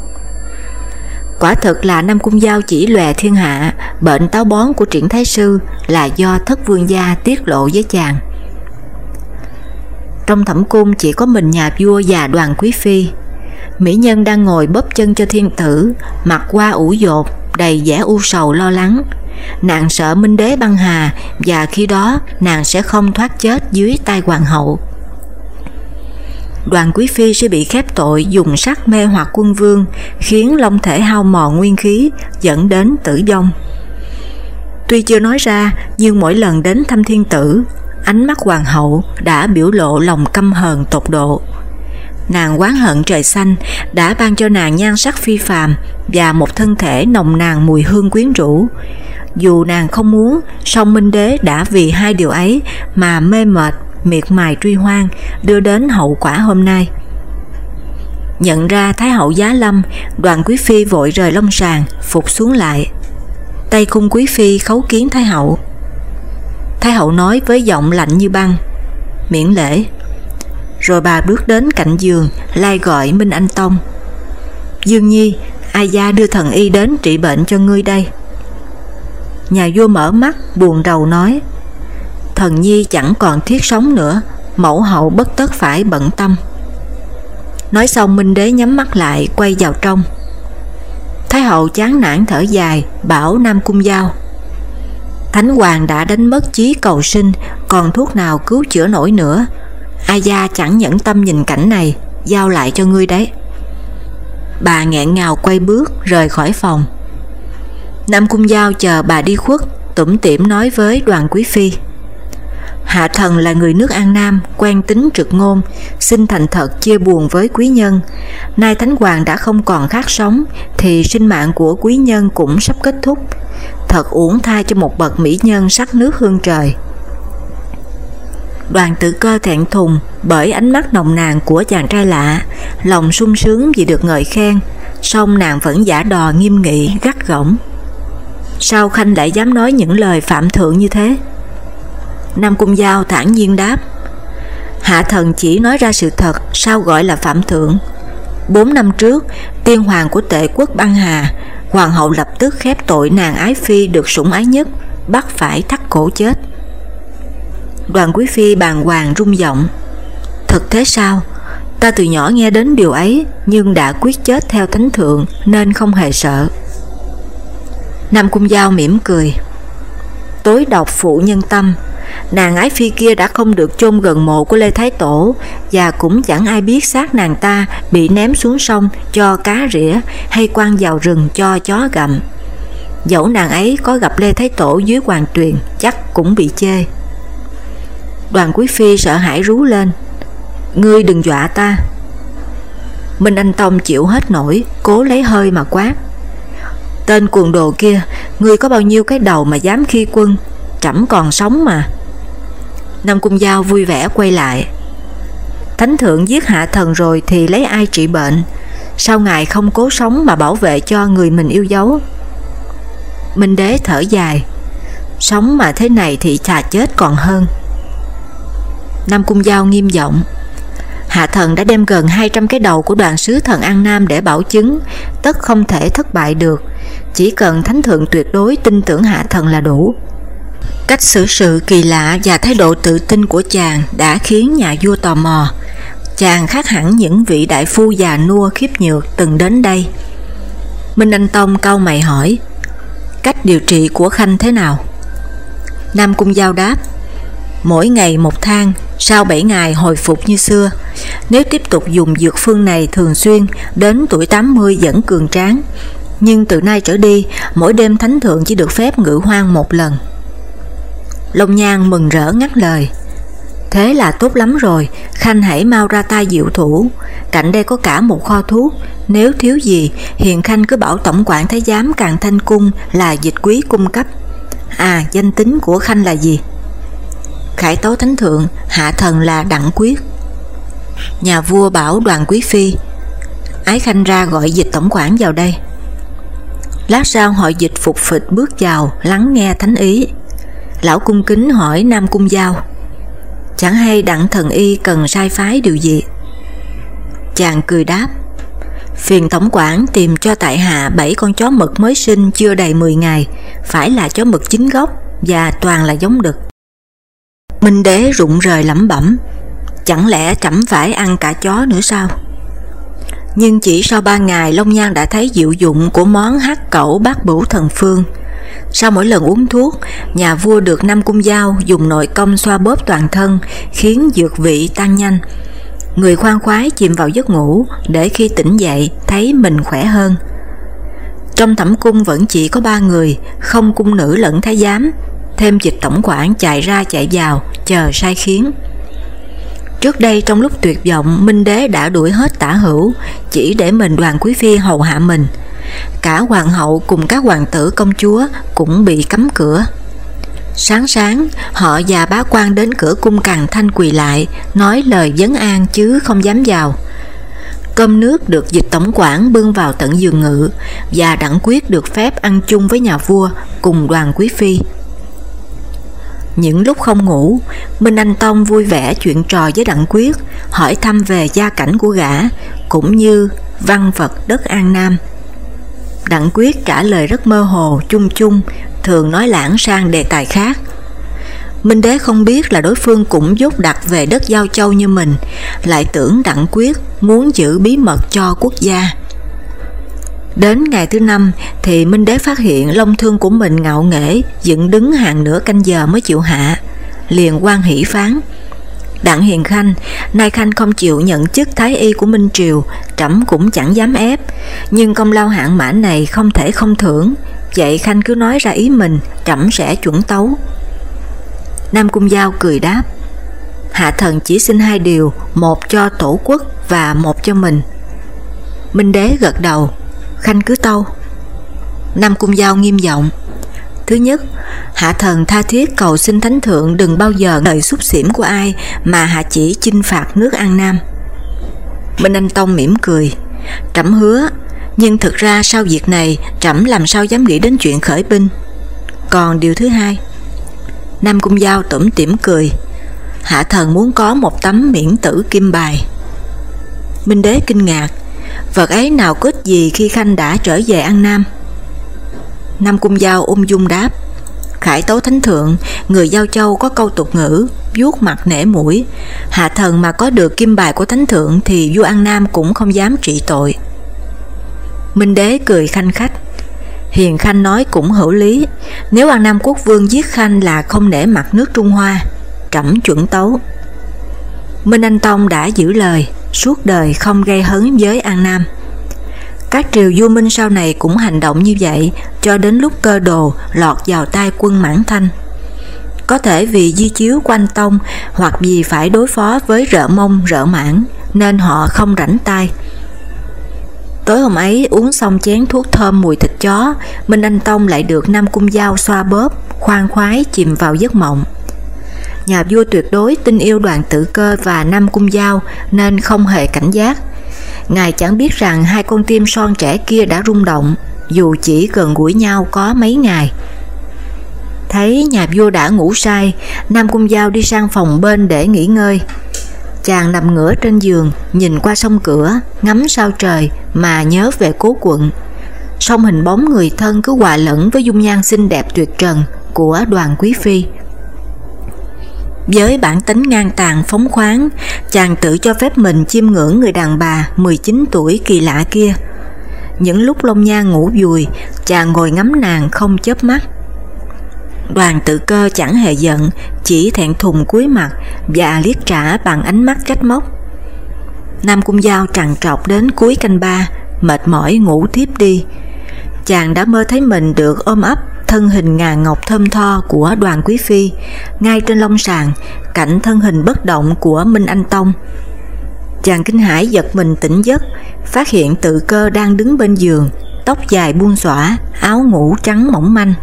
Quả thật là Nam Cung Giao chỉ lòe thiên hạ, bệnh táo bón của triển thái sư là do thất vương gia tiết lộ với chàng. Trong thẩm cung chỉ có mình nhà vua và đoàn quý phi. Mỹ nhân đang ngồi bóp chân cho thiên tử, mặt qua ủ dột, đầy vẻ u sầu lo lắng. Nàng sợ Minh Đế băng hà và khi đó nàng sẽ không thoát chết dưới tay hoàng hậu. Đoàn quý phi sẽ bị khép tội dùng sắc mê hoặc quân vương, khiến long thể hao mòn nguyên khí, dẫn đến tử vong. Tuy chưa nói ra, nhưng mỗi lần đến thăm thiên tử, ánh mắt hoàng hậu đã biểu lộ lòng căm hờn tột độ. Nàng quán hận trời xanh đã ban cho nàng nhan sắc phi phàm và một thân thể nồng nàn mùi hương quyến rũ. Dù nàng không muốn, song Minh Đế đã vì hai điều ấy mà mê mệt, miệt mài truy hoang, đưa đến hậu quả hôm nay. Nhận ra Thái hậu giá lâm, đoàn quý phi vội rời long sàng, phục xuống lại. Tay cung quý phi khấu kiến Thái hậu, Thái hậu nói với giọng lạnh như băng Miễn lễ Rồi bà bước đến cạnh giường lai gọi Minh Anh Tông Dương Nhi Ai gia đưa thần y đến trị bệnh cho ngươi đây Nhà vua mở mắt buồn đầu nói Thần Nhi chẳng còn thiết sống nữa mẫu hậu bất tất phải bận tâm. Nói xong Minh Đế nhắm mắt lại quay vào trong. Thái hậu chán nản thở dài, bảo Nam Cung Giao. Thánh Hoàng đã đánh mất chí cầu sinh, còn thuốc nào cứu chữa nổi nữa. A Gia chẳng nhẫn tâm nhìn cảnh này, giao lại cho ngươi đấy. Bà nghẹn ngào quay bước rời khỏi phòng. Nam Cung Giao chờ bà đi khuất, tủm tỉm nói với đoàn quý phi. Hạ thần là người nước An Nam, quen tính trực ngôn, xin thành thật chia buồn với quý nhân. Nay Thánh Hoàng đã không còn khác sống, thì sinh mạng của quý nhân cũng sắp kết thúc. Thật uổng thai cho một bậc mỹ nhân sắc nước hương trời. Đoàn tự cơ thẹn thùng bởi ánh mắt nồng nàn của chàng trai lạ, lòng sung sướng vì được ngợi khen, song nàng vẫn giả đò nghiêm nghị, gắt gỏng. Sao Khanh lại dám nói những lời phạm thượng như thế? Nam Cung Giao thản nhiên đáp. Hạ thần chỉ nói ra sự thật, Sao gọi là phạm thượng. Bốn năm trước, Tiên hoàng của tệ quốc băng hà, Hoàng hậu lập tức khép tội nàng ái phi Được sủng ái nhất, Bắt phải thắt cổ chết. Đoàn quý phi bàng hoàng rung giọng. Thật thế sao? Ta từ nhỏ nghe đến điều ấy, Nhưng đã quyết chết theo thánh thượng, Nên không hề sợ. Nam Cung Giao mỉm cười. Tối độc phụ nhân tâm Nàng ái phi kia đã không được chôn gần mộ của Lê Thái Tổ và cũng chẳng ai biết xác nàng ta bị ném xuống sông cho cá rỉa hay quăng vào rừng cho chó gặm. Dẫu nàng ấy có gặp Lê Thái Tổ dưới hoàng tuyền chắc cũng bị chê. Đoàn Quý Phi sợ hãi rú lên. Ngươi đừng dọa ta. Minh Anh Tông chịu hết nổi, cố lấy hơi mà quát. Tên cuồng đồ kia, ngươi có bao nhiêu cái đầu mà dám khi quân, trẫm còn sống mà. Nam Cung Giao vui vẻ quay lại. Thánh thượng giết hạ thần rồi thì lấy ai trị bệnh? Sao ngài không cố sống mà bảo vệ cho người mình yêu dấu? Minh đế thở dài. Sống mà thế này thì thà chết còn hơn. Nam Cung Giao nghiêm giọng. Hạ thần đã đem gần 200 cái đầu của đoàn sứ thần An Nam để bảo chứng, tất không thể thất bại được. Chỉ cần thánh thượng tuyệt đối tin tưởng hạ thần là đủ. Cách xử sự kỳ lạ và thái độ tự tin của chàng đã khiến nhà vua tò mò. Chàng khác hẳn những vị đại phu già nua khiếp nhược từng đến đây. Minh Anh Tông cau mày hỏi, cách điều trị của Khanh thế nào? Nam Cung Giao đáp, mỗi ngày một thang, sau 7 ngày hồi phục như xưa. Nếu tiếp tục dùng dược phương này thường xuyên, đến tuổi 80 vẫn cường tráng. Nhưng từ nay trở đi, mỗi đêm thánh thượng chỉ được phép ngự hoang một lần. Long Nhan mừng rỡ ngắt lời. Thế là tốt lắm rồi, Khanh hãy mau ra tay diệu thủ. Cạnh đây có cả một kho thuốc, nếu thiếu gì, Hiền Khanh cứ bảo Tổng quản Thái Giám Càng Thanh Cung là dịch quý cung cấp. À, danh tính của Khanh là gì? Khải Tấu Thánh Thượng, hạ thần là Đặng Quyết. Nhà vua bảo đoàn quý phi, Ái Khanh ra gọi dịch tổng quản vào đây. Lát sau họ dịch phục phịch bước vào, lắng nghe thánh ý. Lão cung kính hỏi Nam Cung Giao. Chẳng hay đặng thần y cần sai phái điều gì? Chàng cười đáp. Phiền tổng quản tìm cho tại hạ 7 con chó mực mới sinh chưa đầy 10 ngày. Phải là chó mực chính gốc Và toàn là giống đực. Minh đế rụng rời lẩm bẩm. Chẳng lẽ trẫm phải ăn cả chó nữa sao? Nhưng chỉ sau 3 ngày Long Nhan đã thấy diệu dụng của món hát cẩu bát bửu thần phương sau mỗi lần uống thuốc, nhà vua được năm cung dao dùng nội công xoa bóp toàn thân, khiến dược vị tăng nhanh. Người khoan khoái chìm vào giấc ngủ để khi tỉnh dậy thấy mình khỏe hơn. Trong thẩm cung vẫn chỉ có ba người, không cung nữ lẫn thái giám, thêm dịch tổng quản chạy ra chạy vào, chờ sai khiến. Trước đây trong lúc tuyệt vọng, Minh Đế đã đuổi hết tả hữu, chỉ để mình đoàn quý phi hầu hạ mình. Cả hoàng hậu cùng các hoàng tử công chúa cũng bị cấm cửa. Sáng sáng, họ và bá quan đến cửa cung càng thanh quỳ lại, nói lời vấn an chứ không dám vào. Cơm nước được dịch tổng quản bưng vào tận giường ngự và đặng quyết được phép ăn chung với nhà vua cùng đoàn quý phi. Những lúc không ngủ, Minh Anh Tông vui vẻ chuyện trò với Đặng Quyết, hỏi thăm về gia cảnh của gã, cũng như văn vật đất An Nam. Đặng Quyết trả lời rất mơ hồ, chung chung, thường nói lãng sang đề tài khác. Minh Đế không biết là đối phương cũng dốt đặt về đất Giao Châu như mình, lại tưởng Đặng Quyết muốn giữ bí mật cho quốc gia. Đến ngày thứ năm thì Minh Đế phát hiện long thương của mình ngạo nghễ dựng đứng hàng nửa canh giờ mới chịu hạ, liền quan hỷ phán. Đặng Hiền Khanh, nay Khanh không chịu nhận chức Thái Y của Minh Triều, trẫm cũng chẳng dám ép, nhưng công lao hạng mã này không thể không thưởng, vậy Khanh cứ nói ra ý mình, trẫm sẽ chuẩn tấu. Nam Cung Giao cười đáp, Hạ thần chỉ xin hai điều, một cho tổ quốc và một cho mình. Minh Đế gật đầu, Khanh cứ tâu. Nam Cung Giao nghiêm giọng, Thứ nhất, Hạ thần tha thiết cầu xin Thánh Thượng đừng bao giờ lời xúc xỉm của ai mà hạ chỉ chinh phạt nước An Nam. Minh Anh Tông mỉm cười, trẫm hứa, nhưng thực ra sau việc này trẫm làm sao dám nghĩ đến chuyện khởi binh. Còn điều thứ hai, Nam Cung Giao tủm tỉm cười, Hạ thần muốn có một tấm miễn tử kim bài. Minh Đế kinh ngạc, vật ấy nào có ích gì khi Khanh đã trở về An Nam. Nam Cung Giao ung dung đáp, Khải tấu thánh thượng, người Giao Châu có câu tục ngữ, vuốt mặt nể mũi, hạ thần mà có được kim bài của thánh thượng thì vua An Nam cũng không dám trị tội. Minh đế cười khanh khách, Hiền Khanh nói cũng hữu lý, nếu An Nam quốc vương giết Khanh là không nể mặt nước Trung Hoa, trẫm chuẩn tấu. Minh Anh Tông đã giữ lời, suốt đời không gây hấn với An Nam. Các triều du minh sau này cũng hành động như vậy cho đến lúc cơ đồ lọt vào tay quân Mãn Thanh. Có thể vì di chiếu quanh tông hoặc vì phải đối phó với rợ mông rợ mãn nên họ không rảnh tay. Tối hôm ấy uống xong chén thuốc thơm mùi thịt chó, Minh Anh Tông lại được Nam Cung Giao xoa bóp, khoan khoái chìm vào giấc mộng. Nhà vua tuyệt đối tin yêu đoàn tử cơ và Nam Cung Giao nên không hề cảnh giác, Ngài chẳng biết rằng hai con tim son trẻ kia đã rung động, dù chỉ gần gũi nhau có mấy ngày. Thấy nhà vua đã ngủ say, Nam Cung Giao đi sang phòng bên để nghỉ ngơi. Chàng nằm ngửa trên giường, nhìn qua sông cửa, ngắm sao trời mà nhớ về cố quận. Song hình bóng người thân cứ hòa lẫn với dung nhan xinh đẹp tuyệt trần của đoàn quý phi. Với bản tính ngang tàn phóng khoáng, chàng tự cho phép mình chiêm ngưỡng người đàn bà 19 tuổi kỳ lạ kia. Những lúc lông nha ngủ vùi, chàng ngồi ngắm nàng không chớp mắt. Đoàn tự cơ chẳng hề giận, chỉ thẹn thùng cúi mặt và liếc trả bằng ánh mắt trách móc. Nam Cung Giao trằn trọc đến cuối canh ba, mệt mỏi ngủ thiếp đi. Chàng đã mơ thấy mình được ôm ấp thân hình ngà ngọc thơm tho của đoàn quý phi, ngay trên long sàn, cạnh thân hình bất động của Minh Anh Tông. Chàng kinh hãi giật mình tỉnh giấc, phát hiện tự cơ đang đứng bên giường, tóc dài buông xõa, áo ngủ trắng mỏng manh.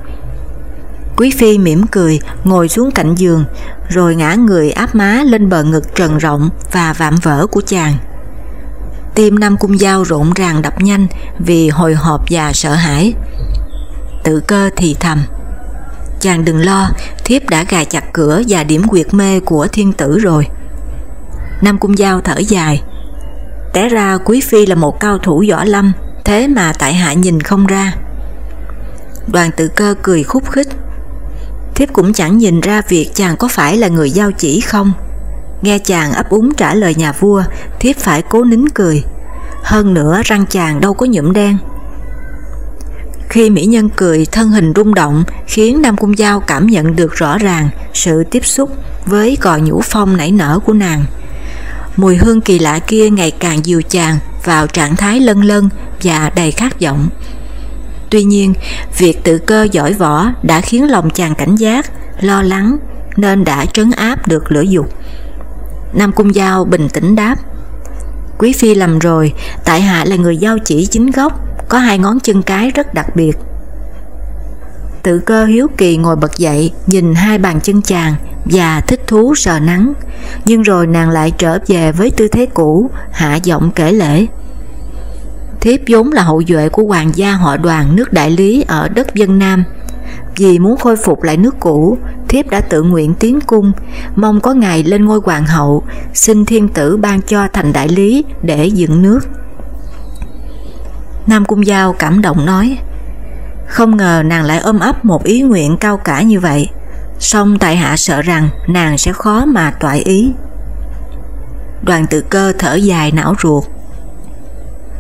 Quý phi mỉm cười, ngồi xuống cạnh giường, rồi ngã người áp má lên bờ ngực trần rộng và vạm vỡ của chàng. Tim Nam Cung Giao rộn ràng đập nhanh vì hồi hộp và sợ hãi tự cơ thì thầm. Chàng đừng lo, thiếp đã gài chặt cửa và điểm quyệt mê của thiên tử rồi. Nam Cung Giao thở dài. Té ra Quý Phi là một cao thủ võ lâm, thế mà tại hạ nhìn không ra. Đoàn tự cơ cười khúc khích. Thiếp cũng chẳng nhìn ra việc chàng có phải là người giao chỉ không. Nghe chàng ấp úng trả lời nhà vua, thiếp phải cố nín cười. Hơn nữa răng chàng đâu có nhụm đen. Khi mỹ nhân cười, thân hình rung động khiến Nam Cung Giao cảm nhận được rõ ràng sự tiếp xúc với gò nhũ phong nảy nở của nàng. Mùi hương kỳ lạ kia ngày càng dịu chàng vào trạng thái lân lân và đầy khát vọng. Tuy nhiên, việc tự cơ giỏi võ đã khiến lòng chàng cảnh giác, lo lắng nên đã trấn áp được lửa dục. Nam Cung Giao bình tĩnh đáp Quý Phi lầm rồi, tại hạ là người giao chỉ chính gốc, có hai ngón chân cái rất đặc biệt. Tự cơ hiếu kỳ ngồi bật dậy, nhìn hai bàn chân chàng và thích thú sờ nắng, nhưng rồi nàng lại trở về với tư thế cũ, hạ giọng kể lễ. Thiếp vốn là hậu duệ của hoàng gia họ đoàn nước Đại Lý ở đất dân Nam. Vì muốn khôi phục lại nước cũ, thiếp đã tự nguyện tiến cung, mong có ngày lên ngôi hoàng hậu, xin thiên tử ban cho thành đại lý để dựng nước. Nam Cung Giao cảm động nói Không ngờ nàng lại ôm ấp một ý nguyện cao cả như vậy song tại hạ sợ rằng nàng sẽ khó mà toại ý. Đoàn tự cơ thở dài não ruột.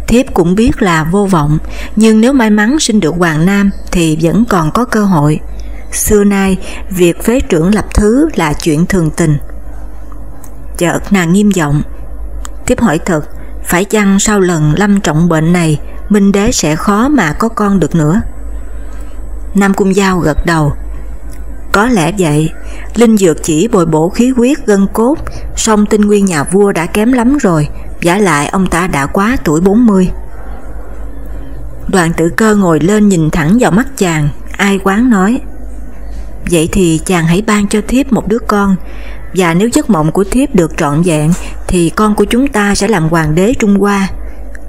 Thiếp cũng biết là vô vọng, nhưng nếu may mắn sinh được Hoàng Nam thì vẫn còn có cơ hội. Xưa nay, việc phế trưởng lập thứ là chuyện thường tình. Chợt nàng nghiêm giọng, Thiếp hỏi thật, phải chăng sau lần lâm trọng bệnh này, Minh Đế sẽ khó mà có con được nữa? Nam Cung Giao gật đầu, có lẽ vậy, linh dược chỉ bồi bổ khí huyết gân cốt, song tinh nguyên nhà vua đã kém lắm rồi, giả lại ông ta đã quá tuổi 40. Đoàn tử cơ ngồi lên nhìn thẳng vào mắt chàng, ai quán nói, Vậy thì chàng hãy ban cho thiếp một đứa con, và nếu giấc mộng của thiếp được trọn vẹn thì con của chúng ta sẽ làm hoàng đế Trung Hoa.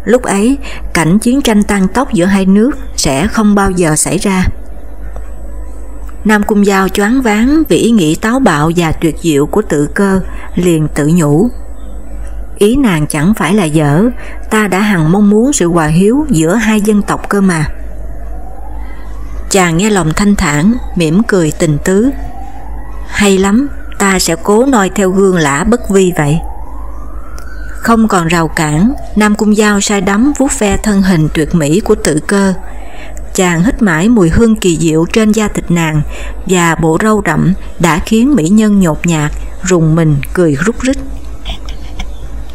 Lúc ấy, cảnh chiến tranh tăng tốc giữa hai nước sẽ không bao giờ xảy ra. Nam Cung Giao choáng váng vì ý nghĩ táo bạo và tuyệt diệu của tự cơ, liền tự nhủ. Ý nàng chẳng phải là dở, ta đã hằng mong muốn sự hòa hiếu giữa hai dân tộc cơ mà. Chàng nghe lòng thanh thản, mỉm cười tình tứ. Hay lắm, ta sẽ cố noi theo gương lã bất vi vậy. Không còn rào cản, Nam Cung Giao sai đắm vuốt ve thân hình tuyệt mỹ của tự cơ, chàng hít mãi mùi hương kỳ diệu trên da thịt nàng và bộ râu rậm đã khiến mỹ nhân nhột nhạt, rùng mình cười rút rít.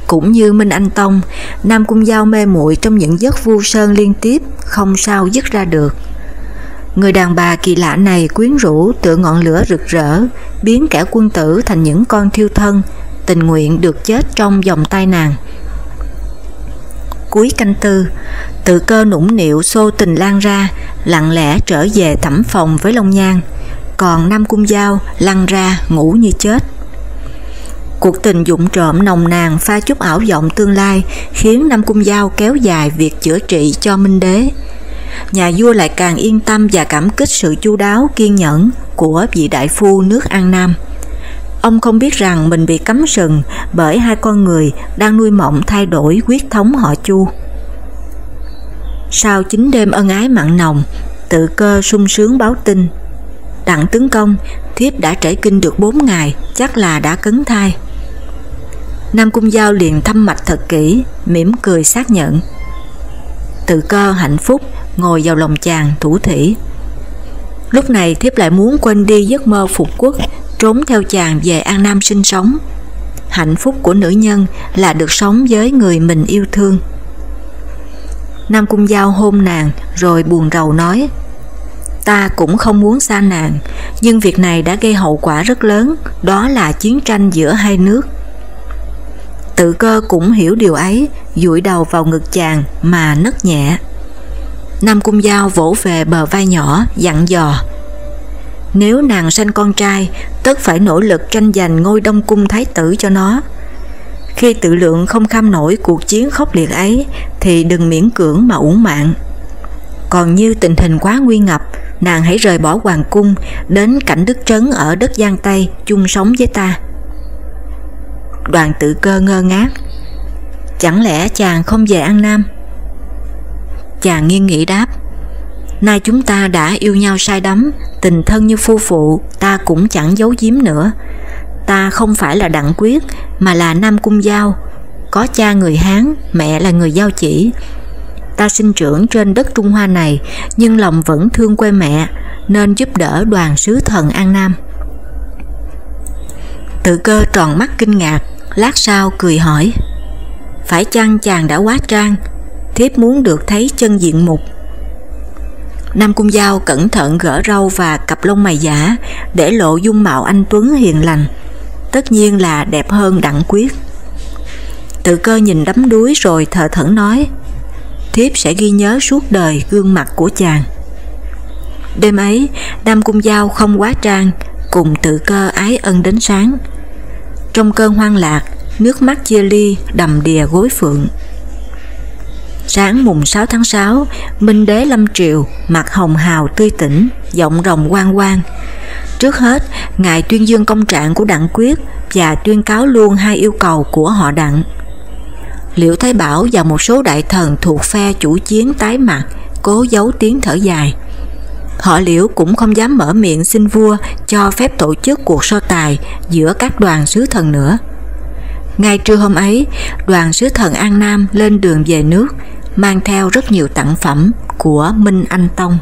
Cũng như Minh Anh Tông, Nam Cung Giao mê muội trong những giấc vu sơn liên tiếp, không sao dứt ra được. Người đàn bà kỳ lạ này quyến rũ tựa ngọn lửa rực rỡ, biến kẻ quân tử thành những con thiêu thân, tình nguyện được chết trong vòng tay nàng. Cuối canh tư, tự cơ nũng nịu xô tình lan ra, lặng lẽ trở về thẩm phòng với Long Nhan, còn Nam Cung Giao lăn ra ngủ như chết. Cuộc tình dụng trộm nồng nàn pha chút ảo vọng tương lai khiến Nam Cung Giao kéo dài việc chữa trị cho Minh Đế. Nhà vua lại càng yên tâm và cảm kích sự chu đáo kiên nhẫn của vị đại phu nước An Nam. Ông không biết rằng mình bị cấm sừng bởi hai con người đang nuôi mộng thay đổi quyết thống họ Chu. Sau chín đêm ân ái mặn nồng, tự cơ sung sướng báo tin. Đặng tướng công, thiếp đã trải kinh được 4 ngày, chắc là đã cấn thai. Nam Cung Giao liền thăm mạch thật kỹ, mỉm cười xác nhận. Tự cơ hạnh phúc, ngồi vào lòng chàng thủ thủy. Lúc này thiếp lại muốn quên đi giấc mơ phục quốc, trốn theo chàng về An Nam sinh sống. Hạnh phúc của nữ nhân là được sống với người mình yêu thương. Nam Cung Giao hôn nàng rồi buồn rầu nói Ta cũng không muốn xa nàng, nhưng việc này đã gây hậu quả rất lớn, đó là chiến tranh giữa hai nước. Tự cơ cũng hiểu điều ấy, dụi đầu vào ngực chàng mà nấc nhẹ. Nam Cung Giao vỗ về bờ vai nhỏ, dặn dò. Nếu nàng sanh con trai, tất phải nỗ lực tranh giành ngôi đông cung thái tử cho nó. Khi tự lượng không kham nổi cuộc chiến khốc liệt ấy thì đừng miễn cưỡng mà uổng mạng. Còn như tình hình quá nguy ngập, nàng hãy rời bỏ hoàng cung đến cảnh đức trấn ở đất Giang Tây chung sống với ta. Đoàn tự cơ ngơ ngác. Chẳng lẽ chàng không về An Nam? Chàng nghiêng nghĩ đáp. Nay chúng ta đã yêu nhau sai đắm, tình thân như phu phụ, ta cũng chẳng giấu giếm nữa. Ta không phải là Đặng Quyết, mà là Nam Cung Giao. Có cha người Hán, mẹ là người Giao chỉ. Ta sinh trưởng trên đất Trung Hoa này, nhưng lòng vẫn thương quê mẹ, nên giúp đỡ đoàn sứ thần An Nam. Tự cơ tròn mắt kinh ngạc, lát sau cười hỏi. Phải chăng chàng đã quá trang, thiếp muốn được thấy chân diện mục Nam Cung Giao cẩn thận gỡ râu và cặp lông mày giả để lộ dung mạo anh Tuấn hiền lành, tất nhiên là đẹp hơn đặng quyết. Tự cơ nhìn đắm đuối rồi thờ thẫn nói, thiếp sẽ ghi nhớ suốt đời gương mặt của chàng. Đêm ấy, Nam Cung Giao không quá trang, cùng tự cơ ái ân đến sáng. Trong cơn hoang lạc, nước mắt chia ly đầm đìa gối phượng. Sáng mùng 6 tháng 6, Minh Đế Lâm triều, mặt hồng hào tươi tỉnh, giọng rồng quang quang. Trước hết, Ngài tuyên dương công trạng của Đặng Quyết và tuyên cáo luôn hai yêu cầu của họ Đặng. Liễu Thái Bảo và một số đại thần thuộc phe chủ chiến tái mặt, cố giấu tiếng thở dài. Họ Liễu cũng không dám mở miệng xin vua cho phép tổ chức cuộc so tài giữa các đoàn sứ thần nữa. Ngay trưa hôm ấy, đoàn sứ thần An Nam lên đường về nước, mang theo rất nhiều tặng phẩm của Minh Anh Tông.